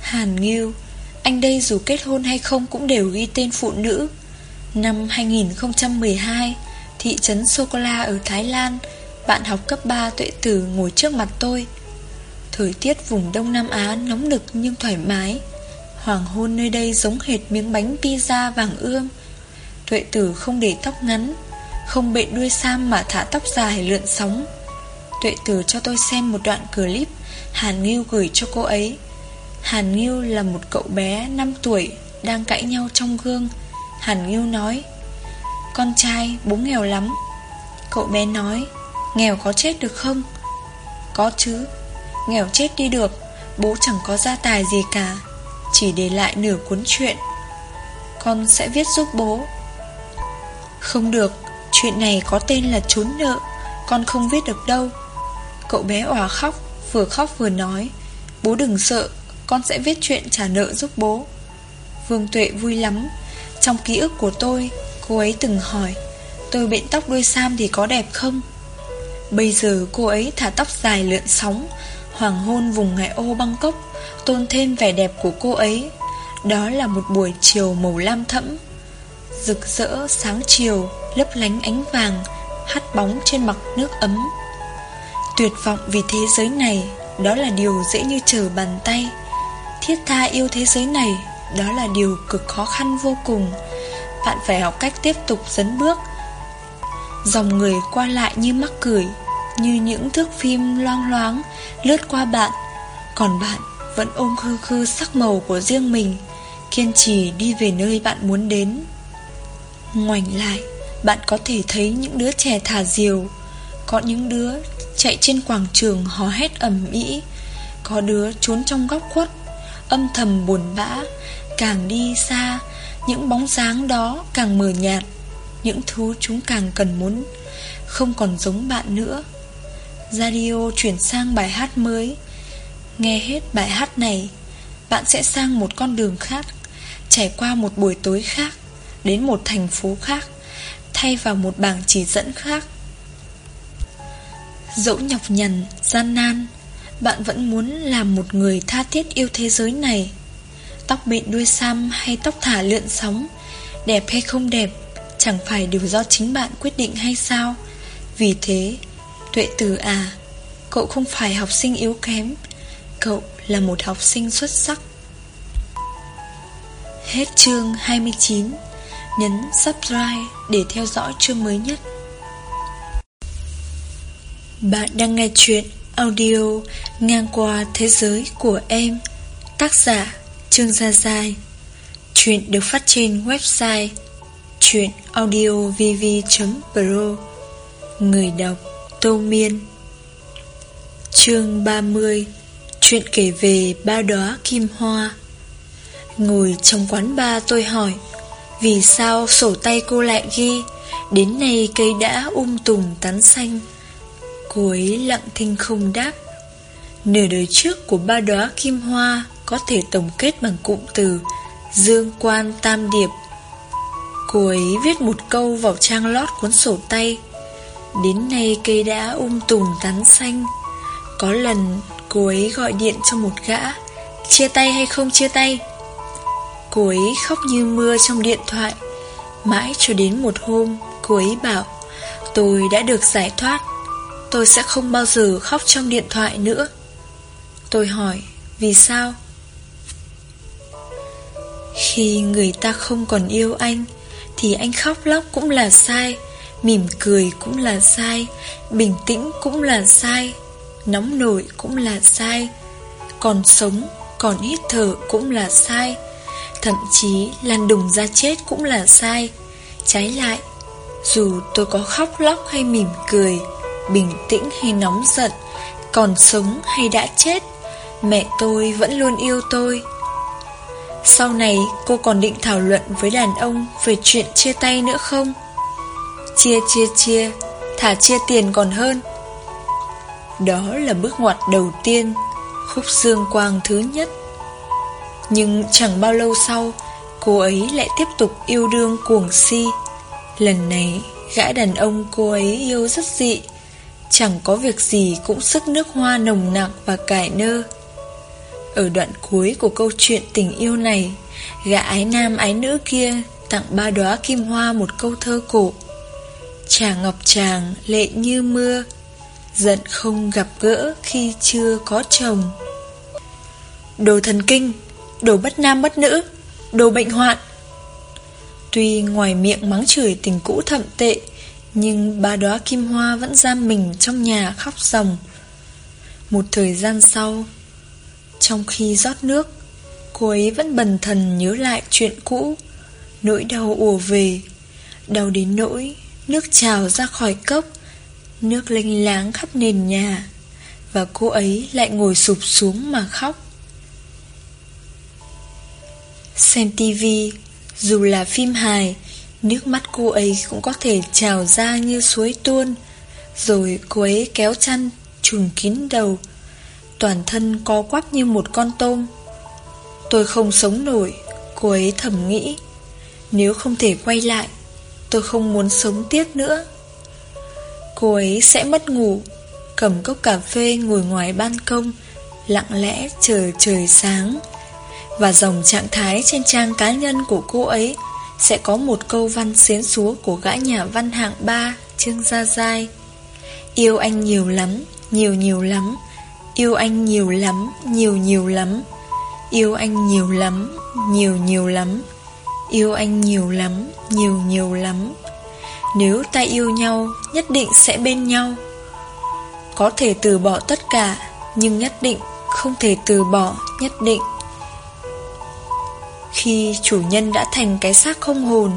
Hàn Ngưu anh đây dù kết hôn hay không Cũng đều ghi tên phụ nữ. Năm 2012 Thị trấn Sô-cô-la ở Thái Lan, Bạn học cấp 3 tuệ tử ngồi trước mặt tôi. Thời tiết vùng Đông Nam Á nóng nực nhưng thoải mái. Hoàng hôn nơi đây giống hệt miếng bánh pizza vàng ươm. Tuệ tử không để tóc ngắn, Không bệ đuôi sam mà thả tóc dài lượn sóng. Tuệ tử cho tôi xem một đoạn clip Hàn Nghiêu gửi cho cô ấy. Hàn Nghiêu là một cậu bé 5 tuổi Đang cãi nhau trong gương. Hàn Nghiêu nói, Con trai, bố nghèo lắm. Cậu bé nói, Nghèo có chết được không? Có chứ, Nghèo chết đi được, Bố chẳng có gia tài gì cả, Chỉ để lại nửa cuốn truyện. Con sẽ viết giúp bố. Không được, Chuyện này có tên là trốn nợ, Con không viết được đâu. Cậu bé òa khóc, Vừa khóc vừa nói, Bố đừng sợ con sẽ viết chuyện trả nợ giúp bố. Vương Tuệ vui lắm. Trong ký ức của tôi, Cô ấy từng hỏi, Tôi bện tóc đuôi sam thì có đẹp không? Bây giờ cô ấy thả tóc dài lượn sóng, Hoàng hôn vùng ngoại ô Bangkok, Tôn thêm vẻ đẹp của cô ấy. Đó là một buổi chiều màu lam thẫm. Rực rỡ sáng chiều, Lấp lánh ánh vàng, Hắt bóng trên mặt nước ấm. Tuyệt vọng vì thế giới này, Đó là điều dễ như trở bàn tay. Thiết tha yêu thế giới này, Đó là điều cực khó khăn vô cùng. Bạn phải học cách tiếp tục dấn bước. Dòng người qua lại như mắc cười, Như những thước phim loang loáng Lướt qua bạn. Còn bạn vẫn ôm khư khư sắc màu của riêng mình, Kiên trì đi về nơi bạn muốn đến. Ngoảnh lại, Bạn có thể thấy những đứa trẻ thả diều, Có những đứa chạy trên quảng trường hò hét ầm ĩ, Có đứa trốn trong góc khuất. Âm thầm buồn bã Càng đi xa Những bóng dáng đó càng mờ nhạt Những thứ chúng càng cần muốn Không còn giống bạn nữa. Radio chuyển sang bài hát mới. Nghe hết bài hát này Bạn sẽ sang một con đường khác Trải qua một buổi tối khác Đến một thành phố khác Thay vào một bảng chỉ dẫn khác. Dẫu nhọc nhằn, gian nan bạn vẫn muốn làm một người tha thiết yêu thế giới này. Tóc bện đuôi sam hay tóc thả lượn sóng, Đẹp hay không đẹp, Chẳng phải đều do chính bạn quyết định hay sao? Vì thế, Tuệ tử à Cậu không phải học sinh yếu kém, Cậu là một học sinh xuất sắc. Hết chương 29 Nhấn subscribe để theo dõi chương mới nhất. Bạn đang nghe chuyện audio Ngang qua thế giới của em, Tác giả Trương Gia Giai. Chuyện được phát trên website Chuyện audiovv.pro Người đọc Tô Miên. Chương 30 Chuyện kể về ba đóa kim hoa. Ngồi trong quán ba tôi hỏi, Vì sao sổ tay cô lại ghi, Đến nay cây đã um tùm tán xanh. Cô ấy lặng thinh không đáp. Nửa đời trước của ba đóa kim hoa Có thể tổng kết bằng cụm từ Dương quan tam điệp. Cô ấy viết một câu vào trang lót cuốn sổ tay. Đến nay cây đã um tùm tán xanh. Có lần cô ấy gọi điện cho một gã, Chia tay hay không chia tay? Cô ấy khóc như mưa trong điện thoại. Mãi cho đến một hôm, Cô ấy bảo, Tôi đã được giải thoát. Tôi sẽ không bao giờ khóc trong điện thoại nữa. Tôi hỏi, Vì sao? Khi người ta không còn yêu anh, Thì anh khóc lóc cũng là sai, Mỉm cười cũng là sai, Bình tĩnh cũng là sai, Nóng nổi cũng là sai, Còn sống, Còn hít thở cũng là sai, Thậm chí lăn đùng ra chết cũng là sai. Trái lại, Dù tôi có khóc lóc hay mỉm cười Bình tĩnh hay nóng giận, Còn sống hay đã chết, Mẹ tôi vẫn luôn yêu tôi. Sau này, cô còn định thảo luận với đàn ông Về chuyện chia tay nữa không? Chia chia chia, Thả chia tiền còn hơn. Đó là bước ngoặt đầu tiên, Khúc xương quang thứ nhất. Nhưng chẳng bao lâu sau, Cô ấy lại tiếp tục yêu đương cuồng si. Lần này, Gã đàn ông cô ấy yêu rất dị. Chẳng có việc gì cũng sức nước hoa nồng nặc và cải nơ. Ở đoạn cuối của câu chuyện tình yêu này, Gã ái nam ái nữ kia Tặng ba đóa kim hoa một câu thơ cổ. Chàng ngọc chàng lệ như mưa, Giận không gặp gỡ khi chưa có chồng. Đồ thần kinh, Đồ bất nam bất nữ, Đồ bệnh hoạn. Tuy ngoài miệng mắng chửi tình cũ thậm tệ nhưng ba đóa kim hoa vẫn giam mình trong nhà khóc ròng. Một thời gian sau, Trong khi rót nước, Cô ấy vẫn bần thần nhớ lại chuyện cũ. Nỗi đau ùa về, Đau đến nỗi Nước trào ra khỏi cốc, Nước linh láng khắp nền nhà, Và cô ấy lại ngồi sụp xuống mà khóc. Xem tivi Dù là phim hài Nước mắt cô ấy cũng có thể trào ra như suối tuôn, Rồi cô ấy kéo chăn trùm kín đầu. Toàn thân co quắp như một con tôm. Tôi không sống nổi, Cô ấy thầm nghĩ. Nếu không thể quay lại, Tôi không muốn sống tiếp nữa. Cô ấy sẽ mất ngủ, Cầm cốc cà phê ngồi ngoài ban công, Lặng lẽ chờ trời sáng. Và dòng trạng thái trên trang cá nhân của cô ấy sẽ có một câu văn xến xúa của gã nhà văn hạng ba Trương Gia Giai. Yêu anh nhiều lắm, nhiều nhiều lắm Yêu anh nhiều lắm, nhiều nhiều lắm. Yêu anh nhiều lắm, nhiều nhiều lắm Yêu anh nhiều lắm, nhiều nhiều lắm. Nếu ta yêu nhau, nhất định sẽ bên nhau. Có thể từ bỏ tất cả Nhưng nhất định không thể từ bỏ nhất định khi chủ nhân đã thành cái xác không hồn,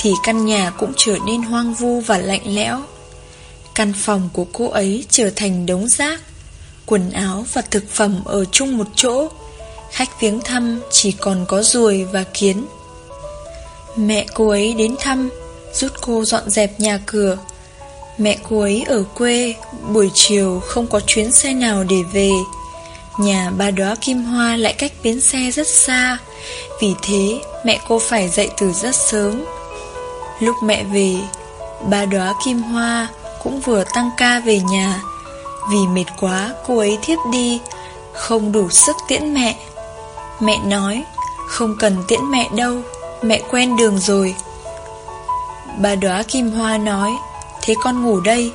Thì căn nhà cũng trở nên hoang vu và lạnh lẽo. Căn phòng của cô ấy trở thành đống rác, Quần áo và thực phẩm ở chung một chỗ. Khách viếng thăm chỉ còn có ruồi và kiến. Mẹ cô ấy đến thăm, Giúp cô dọn dẹp nhà cửa. Mẹ cô ấy ở quê, Buổi chiều không có chuyến xe nào để về. Nhà ba đóa kim hoa lại cách bến xe rất xa. Vì thế, mẹ cô phải dậy từ rất sớm. Lúc mẹ về, Ba đóa kim hoa cũng vừa tăng ca về nhà. Vì mệt quá, cô ấy thiếp đi, Không đủ sức tiễn mẹ. Mẹ nói, Không cần tiễn mẹ đâu, Mẹ quen đường rồi. Bà đóa kim hoa nói, Thế con ngủ đây.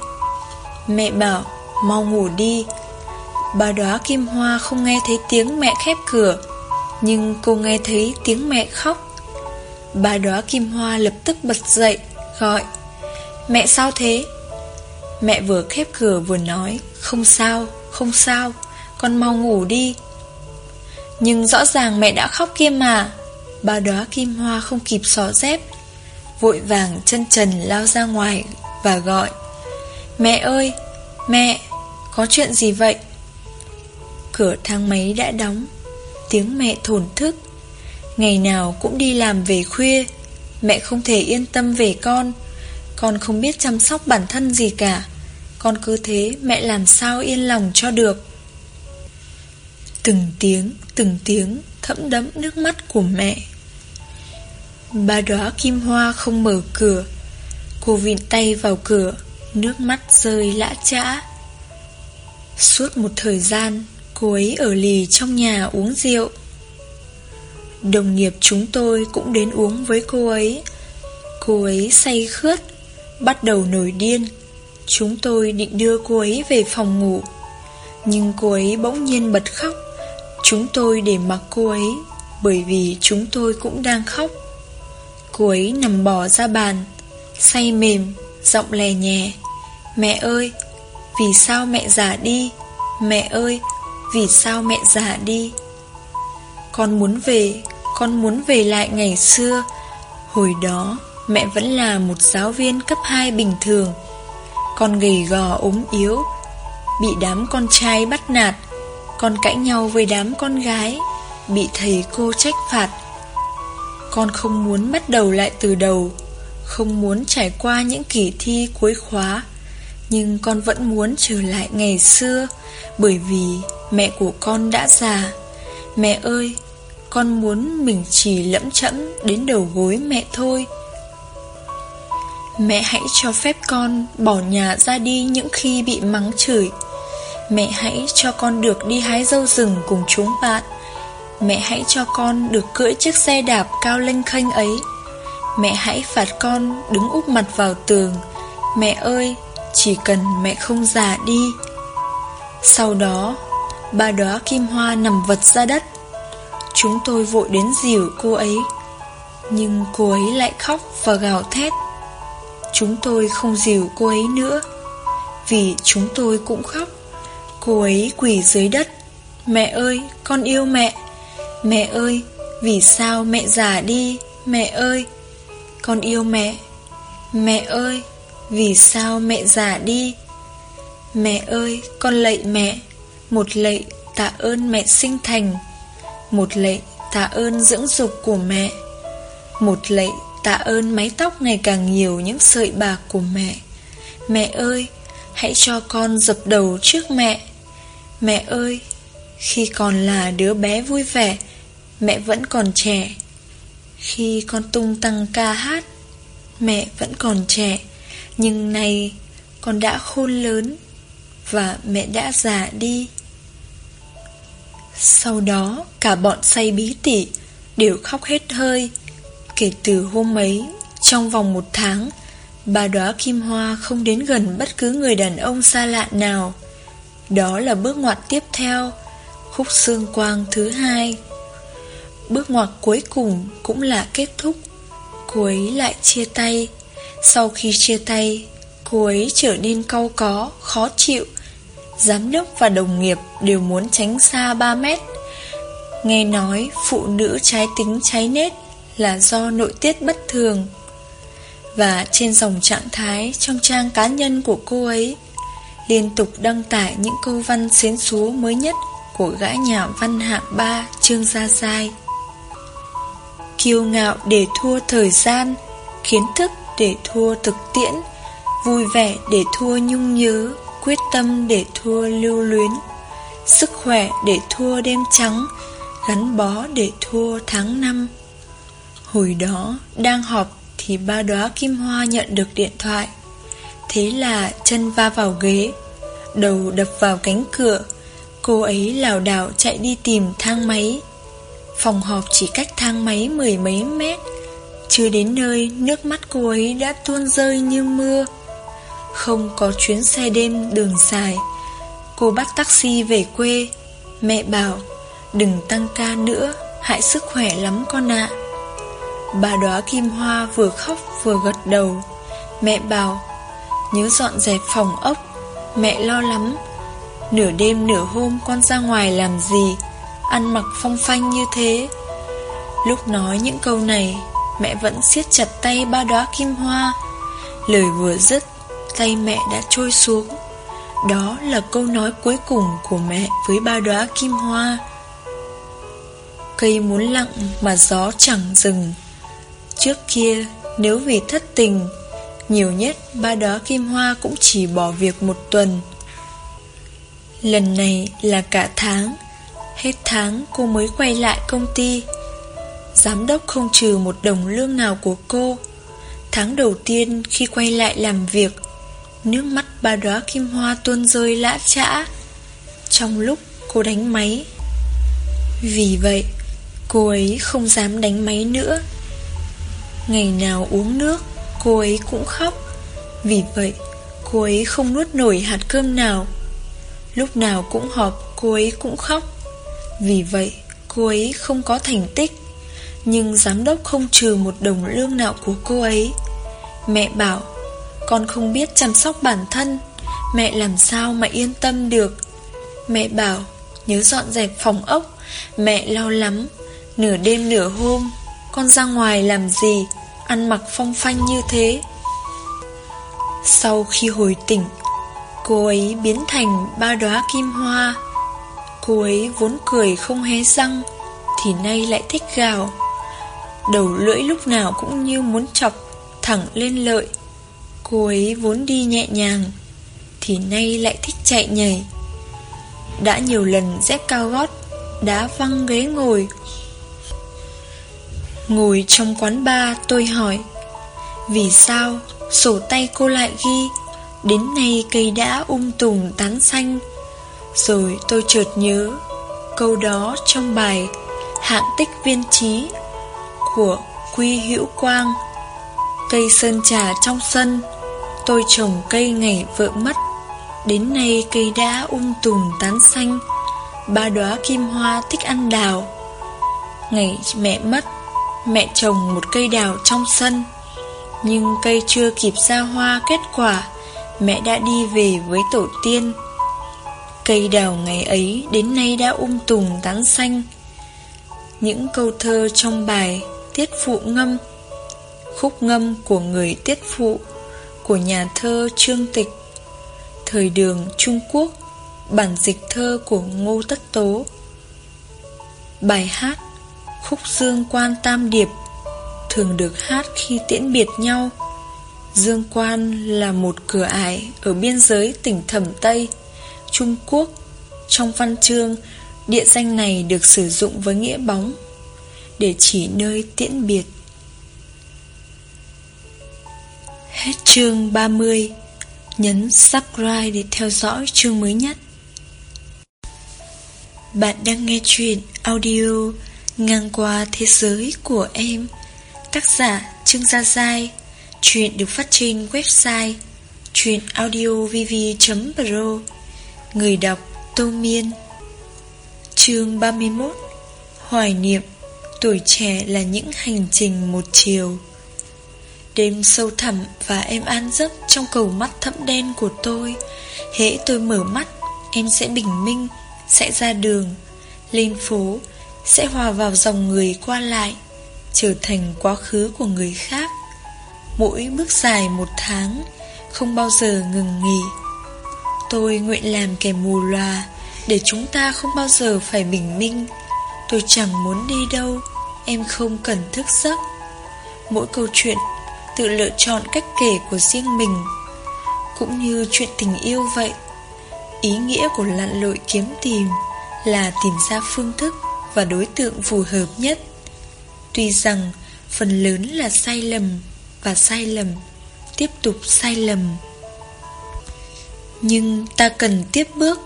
Mẹ bảo, mau ngủ đi Bà đóa kim hoa không nghe thấy tiếng mẹ khép cửa Nhưng cô nghe thấy tiếng mẹ khóc. Bà đóa kim hoa lập tức bật dậy Gọi Mẹ sao thế? Mẹ vừa khép cửa vừa nói Không sao, không sao Con mau ngủ đi. Nhưng rõ ràng mẹ đã khóc kia mà bà đóa kim hoa không kịp xỏ dép Vội vàng chân trần lao ra ngoài Và gọi Mẹ ơi Mẹ Có chuyện gì vậy? Cửa thang máy đã đóng. Tiếng mẹ thổn thức. Ngày nào cũng đi làm về khuya. Mẹ không thể yên tâm về con. Con không biết chăm sóc bản thân gì cả. Con cứ thế mẹ làm sao yên lòng cho được. Từng tiếng, từng tiếng thấm đẫm nước mắt của mẹ. Ba đóa kim hoa không mở cửa. Cô vịn tay vào cửa Nước mắt rơi lã trã Suốt một thời gian Cô ấy ở lì trong nhà uống rượu. Đồng nghiệp chúng tôi cũng đến uống với cô ấy. Cô ấy say khướt, Bắt đầu nổi điên. Chúng tôi định đưa cô ấy về phòng ngủ. Nhưng cô ấy bỗng nhiên bật khóc. Chúng tôi để mặc cô ấy, Bởi vì chúng tôi cũng đang khóc. Cô ấy nằm bò ra bàn, Say mềm, Giọng lè nhẹ Mẹ ơi, Vì sao mẹ già đi? Mẹ ơi vì sao mẹ già đi? Con muốn về, Con muốn về lại ngày xưa. Hồi đó, Mẹ vẫn là một giáo viên cấp 2 bình thường. Con gầy gò ốm yếu, Bị đám con trai bắt nạt. Con cãi nhau với đám con gái, Bị thầy cô trách phạt. Con không muốn bắt đầu lại từ đầu, Không muốn trải qua những kỳ thi cuối khóa. Nhưng con vẫn muốn trở lại ngày xưa, Bởi vì mẹ của con đã già. Mẹ ơi Con muốn mình chỉ lẫm chẫm đến đầu gối mẹ thôi. Mẹ hãy cho phép con bỏ nhà ra đi những khi bị mắng chửi. Mẹ hãy cho con được đi hái dâu rừng cùng chúng bạn. Mẹ hãy cho con được cưỡi chiếc xe đạp cao lênh khênh ấy. Mẹ hãy phạt con đứng úp mặt vào tường. Mẹ ơi, chỉ cần mẹ không già đi. Sau đó, ba đóa kim hoa nằm vật ra đất. Chúng tôi vội đến dìu cô ấy. Nhưng cô ấy lại khóc và gào thét. Chúng tôi không dìu cô ấy nữa. Vì chúng tôi cũng khóc. Cô ấy quỳ dưới đất. Mẹ ơi, con yêu mẹ. Mẹ ơi, vì sao mẹ già đi? Mẹ ơi, con yêu mẹ. Mẹ ơi, vì sao mẹ già đi? Mẹ ơi, con lạy mẹ. Một lệ tạ ơn mẹ sinh thành. Một lệ tạ ơn dưỡng dục của mẹ. Một lệ tạ ơn mái tóc ngày càng nhiều những sợi bạc của mẹ. Mẹ ơi, hãy cho con dập đầu trước mẹ. Mẹ ơi, khi còn là đứa bé vui vẻ Mẹ vẫn còn trẻ. Khi con tung tăng ca hát Mẹ vẫn còn trẻ. Nhưng nay con đã khôn lớn Và mẹ đã già đi. Sau đó cả bọn say bí tỉ Đều khóc hết hơi. Kể từ hôm ấy Trong vòng một tháng Bà đóa kim hoa không đến gần bất cứ người đàn ông xa lạ nào. Đó là bước ngoặt tiếp theo Khúc xương quang thứ hai. Bước ngoặt cuối cùng cũng là kết thúc. Cô ấy lại chia tay. Sau khi chia tay Cô ấy trở nên cau có, khó chịu. Giám đốc và đồng nghiệp đều muốn tránh xa 3 mét. Nghe nói phụ nữ trái tính trái nết là do nội tiết bất thường. Và trên dòng trạng thái trong trang cá nhân của cô ấy, Liên tục đăng tải những câu văn xến xúa mới nhất Của gã nhà văn hạng 3 Trương Gia Giai. Kiêu ngạo để thua thời gian, Kiến thức để thua thực tiễn, Vui vẻ để thua nhung nhớ. Quyết tâm để thua lưu luyến, Sức khỏe để thua đêm trắng, Gắn bó để thua tháng năm. Hồi đó đang họp Thì ba đóa kim hoa nhận được điện thoại. Thế là chân va vào ghế, Đầu đập vào cánh cửa, Cô ấy lảo đảo chạy đi tìm thang máy. Phòng họp chỉ cách thang máy mười mấy mét, Chưa đến nơi Nước mắt cô ấy đã tuôn rơi như mưa. Không có chuyến xe đêm đường dài. Cô bắt taxi về quê. Mẹ bảo, Đừng tăng ca nữa, Hại sức khỏe lắm con ạ. Bà đóa kim hoa vừa khóc vừa gật đầu. Mẹ bảo, Nhớ dọn dẹp phòng ốc. Mẹ lo lắm. Nửa đêm nửa hôm con ra ngoài làm gì? Ăn mặc phong phanh như thế. Lúc nói những câu này, Mẹ vẫn siết chặt tay ba đóa kim hoa. Lời vừa dứt Tay mẹ đã trôi xuống. Đó là câu nói cuối cùng của mẹ với ba đóa kim hoa. Cây muốn lặng mà gió chẳng dừng. Trước kia, nếu vì thất tình, Nhiều nhất ba đóa kim hoa cũng chỉ bỏ việc một tuần. Lần này là cả tháng, Hết tháng cô mới quay lại công ty. Giám đốc không trừ một đồng lương nào của cô. Tháng đầu tiên khi quay lại làm việc Nước mắt ba đóa kim hoa tuôn rơi lã chã. Trong lúc cô đánh máy, Vì vậy Cô ấy không dám đánh máy nữa. Ngày nào uống nước, Cô ấy cũng khóc. Vì vậy, cô ấy không nuốt nổi hạt cơm nào. Lúc nào cũng họp, cô ấy cũng khóc. Vì vậy, cô ấy không có thành tích. Nhưng giám đốc không trừ một đồng lương nào của cô ấy. Mẹ bảo con không biết chăm sóc bản thân. Mẹ làm sao mà yên tâm được? Mẹ bảo, Nhớ dọn dẹp phòng ốc. Mẹ lo lắm Nửa đêm nửa hôm, Con ra ngoài làm gì? Ăn mặc phong phanh như thế. Sau khi hồi tỉnh, Cô ấy biến thành ba đóa kim hoa. Cô ấy vốn cười không hé răng, Thì nay lại thích gào Đầu lưỡi lúc nào cũng như muốn chọc Thẳng lên lợi. Cô ấy vốn đi nhẹ nhàng, Thì nay lại thích chạy nhảy. Đã nhiều lần dép cao gót, Đá văng ghế ngồi. Ngồi trong quán bar, tôi hỏi, Vì sao sổ tay cô lại ghi, Đến nay cây đã um tùm tán xanh? Rồi tôi chợt nhớ Câu đó trong bài Hạng tích viên trí Của Quy Hữu Quang, Cây sơn trà trong sân. Tôi trồng cây ngày vợ mất. Đến nay cây đã um tùm tán xanh. Ba đóa kim hoa thích ăn đào. Ngày mẹ mất, Mẹ trồng một cây đào trong sân. Nhưng cây chưa kịp ra hoa kết quả, Mẹ đã đi về với tổ tiên. Cây đào ngày ấy đến nay đã um tùm tán xanh. Những câu thơ trong bài Tiết Phụ Ngâm, Khúc ngâm của người Tiết Phụ của nhà thơ Trương Tịch. Thời đường Trung Quốc, Bản dịch thơ của Ngô Tất Tố. Bài hát Khúc Dương Quan Tam Điệp Thường được hát khi tiễn biệt nhau. Dương Quan là một cửa ải Ở biên giới tỉnh Thẩm Tây, Trung Quốc. Trong văn chương, Địa danh này được sử dụng với nghĩa bóng Để chỉ nơi tiễn biệt. Hết chương 30 Nhấn subscribe để theo dõi chương mới nhất. Bạn đang nghe chuyện audio Ngang qua thế giới của em. Tác giả Trương Gia Giai. Chuyện được phát trên website Chuyện audiovv.pro Người đọc Tô Miên. Chương 31 Hoài niệm Tuổi trẻ là những hành trình một chiều. Đêm sâu thẳm và em an giấc trong cầu mắt thẫm đen của tôi. Hễ tôi mở mắt, Em sẽ bình minh, Sẽ ra đường, Lên phố, Sẽ hòa vào dòng người qua lại, Trở thành quá khứ của người khác. Mỗi bước dài một tháng, Không bao giờ ngừng nghỉ. Tôi nguyện làm kẻ mù loà Để chúng ta không bao giờ phải bình minh. Tôi chẳng muốn đi đâu, Em không cần thức giấc. Mỗi câu chuyện Tự lựa chọn cách kể của riêng mình. Cũng như chuyện tình yêu vậy, Ý nghĩa của lặn lội kiếm tìm Là tìm ra phương thức Và đối tượng phù hợp nhất. Tuy rằng Phần lớn là sai lầm Và sai lầm Tiếp tục sai lầm. Nhưng ta cần tiếp bước,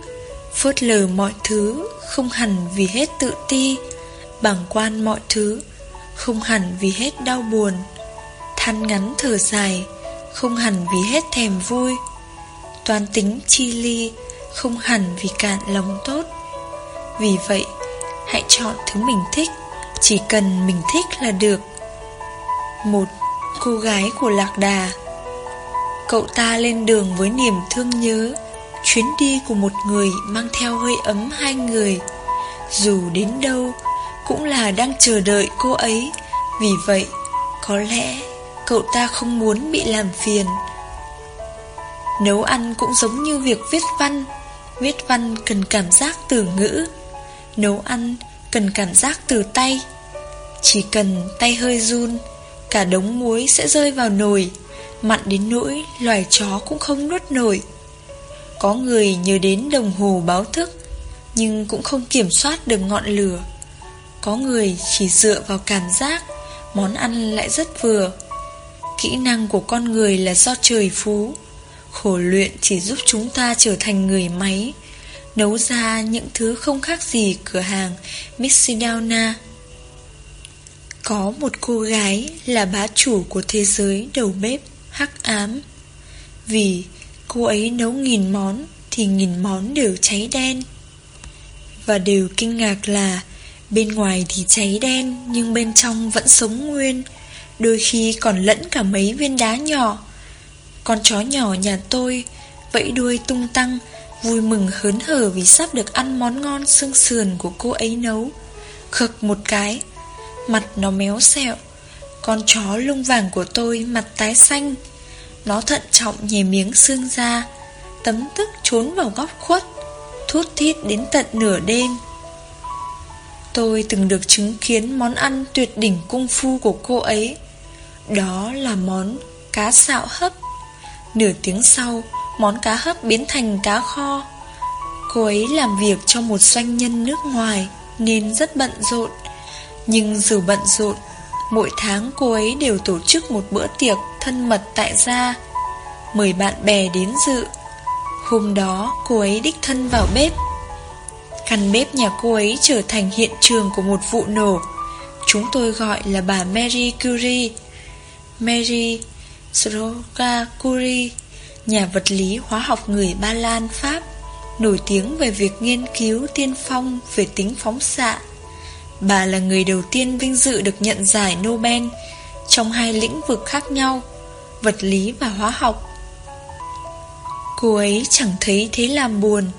Phớt lờ mọi thứ Không hẳn vì hết tự ti Bảng quan mọi thứ Không hẳn vì hết đau buồn. Than ngắn thở dài, Không hẳn vì hết thèm vui. Toàn tính chi ly, Không hẳn vì cạn lòng tốt. Vì vậy, Hãy chọn thứ mình thích, Chỉ cần mình thích là được. Một, cô gái của Lạc Đà. Cậu ta lên đường với niềm thương nhớ, Chuyến đi của một người mang theo hơi ấm hai người. Dù đến đâu, Cũng là đang chờ đợi cô ấy. Vì vậy, Có lẽ cậu ta không muốn bị làm phiền. Nấu ăn cũng giống như việc viết văn. Viết văn cần cảm giác từ ngữ. Nấu ăn cần cảm giác từ tay. Chỉ cần tay hơi run, Cả đống muối sẽ rơi vào nồi. Mặn đến nỗi loài chó cũng không nuốt nổi. Có người nhớ đến đồng hồ báo thức, Nhưng cũng không kiểm soát được ngọn lửa. Có người chỉ dựa vào cảm giác, Món ăn lại rất vừa. Kỹ năng của con người là do trời phú. Khổ luyện chỉ giúp chúng ta trở thành người máy, Nấu ra những thứ không khác gì cửa hàng Mixidowna Có một cô gái là bá chủ của thế giới đầu bếp hắc ám. Vì cô ấy nấu nghìn món Thì nghìn món đều cháy đen. Và đều kinh ngạc là Bên ngoài thì cháy đen Nhưng bên trong vẫn sống nguyên. Đôi khi còn lẫn cả mấy viên đá nhỏ. Con chó nhỏ nhà tôi Vẫy đuôi tung tăng, Vui mừng hớn hở vì sắp được ăn món ngon xương sườn của cô ấy nấu. Khực một cái, Mặt nó méo xẹo, con chó lung vàng của tôi mặt tái xanh. Nó thận trọng nhè miếng xương ra, Tấm tức trốn vào góc khuất, Thút thít đến tận nửa đêm. Tôi từng được chứng kiến món ăn tuyệt đỉnh cung phu của cô ấy. Đó là món cá xạo hấp. Nửa tiếng sau, Món cá hấp biến thành cá kho. Cô ấy làm việc cho một doanh nhân nước ngoài Nên rất bận rộn. Nhưng dù bận rộn, Mỗi tháng cô ấy đều tổ chức một bữa tiệc thân mật tại gia. Mời bạn bè đến dự. Hôm đó, cô ấy đích thân vào bếp. Căn bếp nhà cô ấy trở thành hiện trường của một vụ nổ. Chúng tôi gọi là bà Mary Curie. Mary Srogakuri, Curie Nhà vật lý hóa học người Ba Lan Pháp Nổi tiếng về việc nghiên cứu tiên phong về tính phóng xạ Bà là người đầu tiên vinh dự được nhận giải Nobel trong hai lĩnh vực khác nhau, vật lý và hóa học. Cô ấy chẳng thấy thế làm buồn,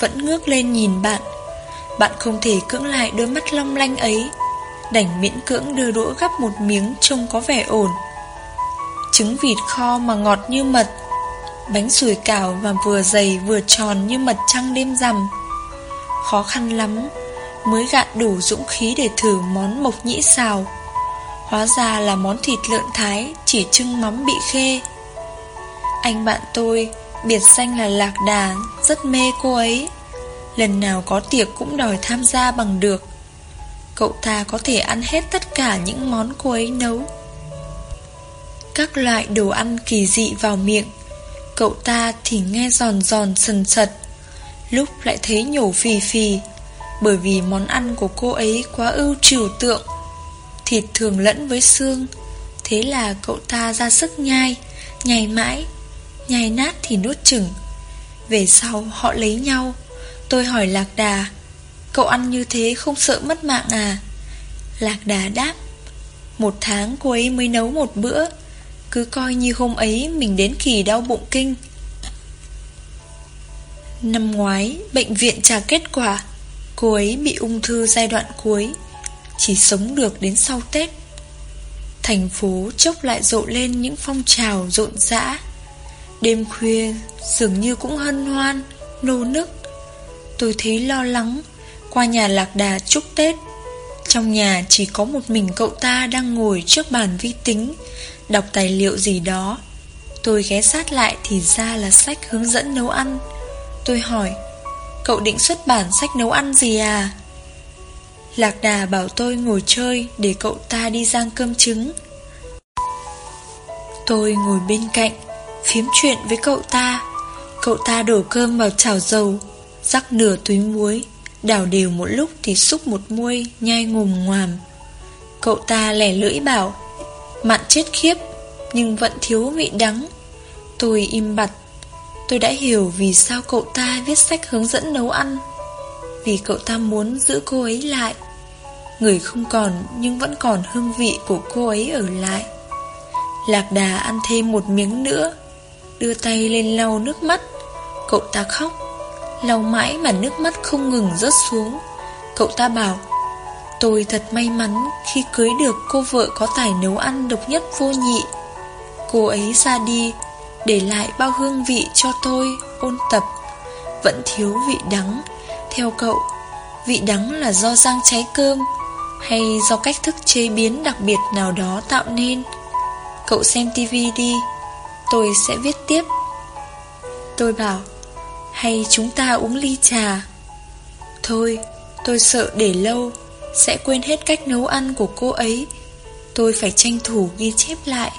vẫn ngước lên nhìn bạn. Bạn không thể cưỡng lại đôi mắt long lanh ấy, đành miễn cưỡng đưa đũa gắp một miếng trông có vẻ ổn. Trứng vịt kho mà ngọt như mật, bánh sủi cảo và vừa dày vừa tròn như mật trăng đêm rằm. Khó khăn lắm mới gạn đủ dũng khí để thử món mộc nhĩ xào. Hóa ra là món thịt lợn thái Chỉ trưng mắm bị khê Anh bạn tôi Biệt danh là Lạc Đà Rất mê cô ấy Lần nào có tiệc cũng đòi tham gia bằng được Cậu ta có thể ăn hết tất cả những món cô ấy nấu các loại đồ ăn kỳ dị vào miệng. Cậu ta thì nghe giòn giòn sần sật, Lúc lại thấy nhổ phì phì, Bởi vì món ăn của cô ấy quá ưu trừu tượng, Thịt thường lẫn với xương, Thế là cậu ta ra sức nhai Nhai mãi, Nhai nát thì nuốt chừng Về sau họ lấy nhau, Tôi hỏi Lạc Đà, Cậu ăn như thế không sợ mất mạng à? Lạc Đà đáp, Một tháng cô ấy mới nấu một bữa cứ coi như hôm ấy Mình đến kỳ đau bụng kinh Năm ngoái Bệnh viện trả kết quả Cô ấy bị ung thư giai đoạn cuối chỉ sống được đến sau Tết. Thành phố chốc lại rộ lên những phong trào rộn rã. Đêm khuya dường như cũng hân hoan, nô nức. Tôi thấy lo lắng, qua nhà lạc đà chúc Tết. Trong nhà chỉ có một mình cậu ta đang ngồi trước bàn vi tính, đọc tài liệu gì đó. Tôi ghé sát lại thì ra là sách hướng dẫn nấu ăn. Tôi hỏi, cậu định xuất bản sách nấu ăn gì à? Lạc Đà bảo tôi ngồi chơi để cậu ta đi rang cơm trứng. Tôi ngồi bên cạnh, phiếm chuyện với cậu ta. Cậu ta đổ cơm vào chảo dầu, rắc nửa túi muối, đảo đều một lúc thì xúc một muôi, nhai ngùm ngoàm. Cậu ta lẻ lưỡi bảo, mặn chết khiếp, nhưng vẫn thiếu vị đắng. Tôi im bặt. Tôi đã hiểu vì sao cậu ta viết sách hướng dẫn nấu ăn. Vì cậu ta muốn giữ cô ấy lại Người không còn nhưng vẫn còn hương vị của cô ấy ở lại Lạc đà ăn thêm một miếng nữa Đưa tay lên lau nước mắt Cậu ta khóc Lau mãi mà nước mắt không ngừng rớt xuống Cậu ta bảo Tôi thật may mắn khi cưới được cô vợ có tài nấu ăn độc nhất vô nhị. Cô ấy ra đi, Để lại bao hương vị cho tôi, ôn tập. Vẫn thiếu vị đắng. Theo cậu, Vị đắng là do rang cháy cơm, hay do cách thức chế biến đặc biệt nào đó tạo nên? Cậu xem tivi đi, Tôi sẽ viết tiếp. Tôi bảo, Hay chúng ta uống ly trà? Thôi, Tôi sợ để lâu. Sẽ quên hết cách nấu ăn của cô ấy. Tôi phải tranh thủ ghi chép lại.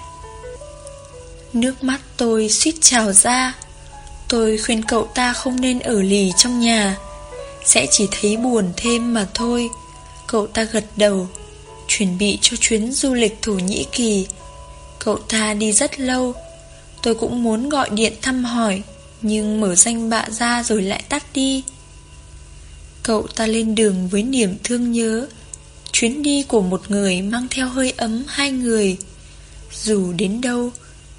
Nước mắt tôi suýt trào ra. Tôi khuyên cậu ta không nên ở lì trong nhà. Sẽ chỉ thấy buồn thêm mà thôi. Cậu ta gật đầu, Chuẩn bị cho chuyến du lịch Thổ Nhĩ Kỳ. Cậu ta đi rất lâu. Tôi cũng muốn gọi điện thăm hỏi, Nhưng mở danh bạ ra rồi lại tắt đi. Cậu ta lên đường với niềm thương nhớ. Chuyến đi của một người mang theo hơi ấm hai người. Dù đến đâu,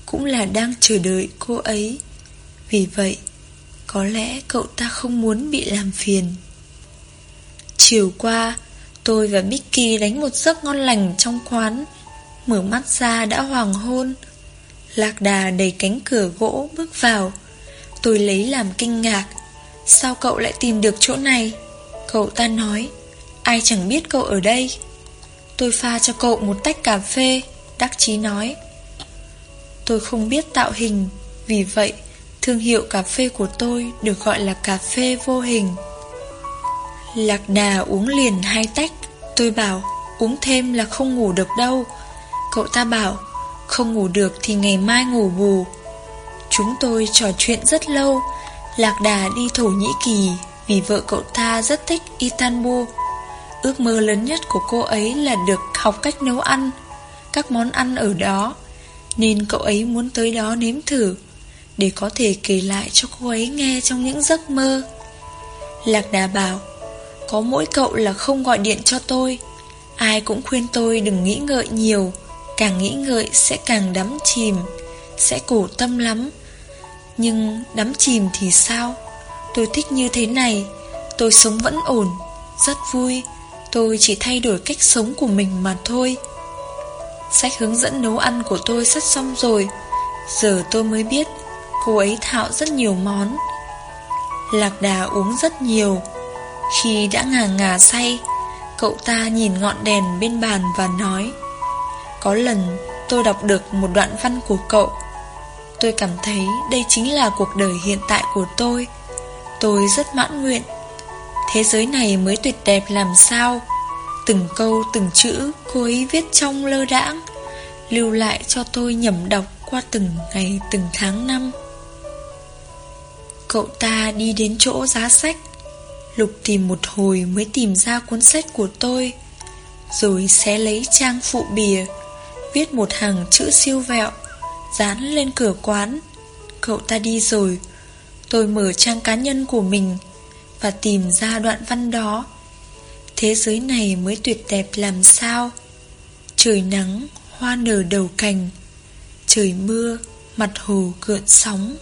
Cũng là đang chờ đợi cô ấy. Vì vậy, Có lẽ cậu ta không muốn bị làm phiền. Chiều qua, Tôi và Mickey đánh một giấc ngon lành trong quán. Mở mắt ra đã hoàng hôn. Lạc đà đẩy cánh cửa gỗ bước vào. Tôi lấy làm kinh ngạc, Sao cậu lại tìm được chỗ này? Cậu ta nói, Ai chẳng biết cậu ở đây? Tôi pha cho cậu một tách cà phê, Đắc chí nói, Tôi không biết tạo hình, Vì vậy Thương hiệu cà phê của tôi Được gọi là cà phê vô hình. Lạc đà uống liền hai tách, Tôi bảo, uống thêm là không ngủ được đâu. Cậu ta bảo, Không ngủ được thì ngày mai ngủ bù. Chúng tôi trò chuyện rất lâu, Lạc đà đi Thổ Nhĩ Kỳ. Vì vợ cậu ta rất thích Istanbul Ước mơ lớn nhất của cô ấy là được học cách nấu ăn, Các món ăn ở đó, Nên cậu ấy muốn tới đó nếm thử, Để có thể kể lại cho cô ấy nghe trong những giấc mơ. Lạc đà bảo, có mỗi cậu là không gọi điện cho tôi, Ai cũng khuyên tôi đừng nghĩ ngợi nhiều, Càng nghĩ ngợi sẽ càng đắm chìm, Sẽ cổ tâm lắm. Nhưng đắm chìm thì sao? Tôi thích như thế này. Tôi sống vẫn ổn, Rất vui. Tôi chỉ thay đổi cách sống của mình mà thôi. Sách hướng dẫn nấu ăn của tôi sắp xong rồi. Giờ tôi mới biết Cô ấy thạo rất nhiều món. Lạc đà uống rất nhiều. Khi đã ngà ngà say, Cậu ta nhìn ngọn đèn bên bàn và nói, Có lần tôi đọc được một đoạn văn của cậu. Tôi cảm thấy đây chính là cuộc đời hiện tại của tôi. Tôi rất mãn nguyện. Thế giới này mới tuyệt đẹp làm sao? Từng câu, từng chữ cô ấy viết trong lơ đãng, Lưu lại cho tôi nhẩm đọc qua từng ngày, từng tháng năm. Cậu ta đi đến chỗ giá sách, Lục tìm một hồi mới tìm ra cuốn sách của tôi, Rồi xé lấy trang phụ bìa, Viết một hàng chữ siêu vẹo, Dán lên cửa quán. Cậu ta đi rồi Tôi mở trang cá nhân của mình Và tìm ra đoạn văn đó. Thế giới này mới tuyệt đẹp làm sao? Trời nắng, Hoa nở đầu cành, Trời mưa, Mặt hồ cượn sóng.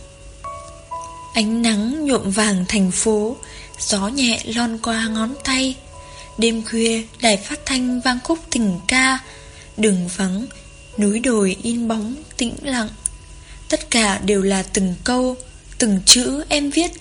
Ánh nắng nhuộm vàng thành phố, Gió nhẹ lon qua ngón tay. Đêm khuya, đài phát thanh vang khúc tình ca. Đường vắng, Núi đồi in bóng tĩnh lặng. Tất cả đều là từng câu. Từng chữ em viết trong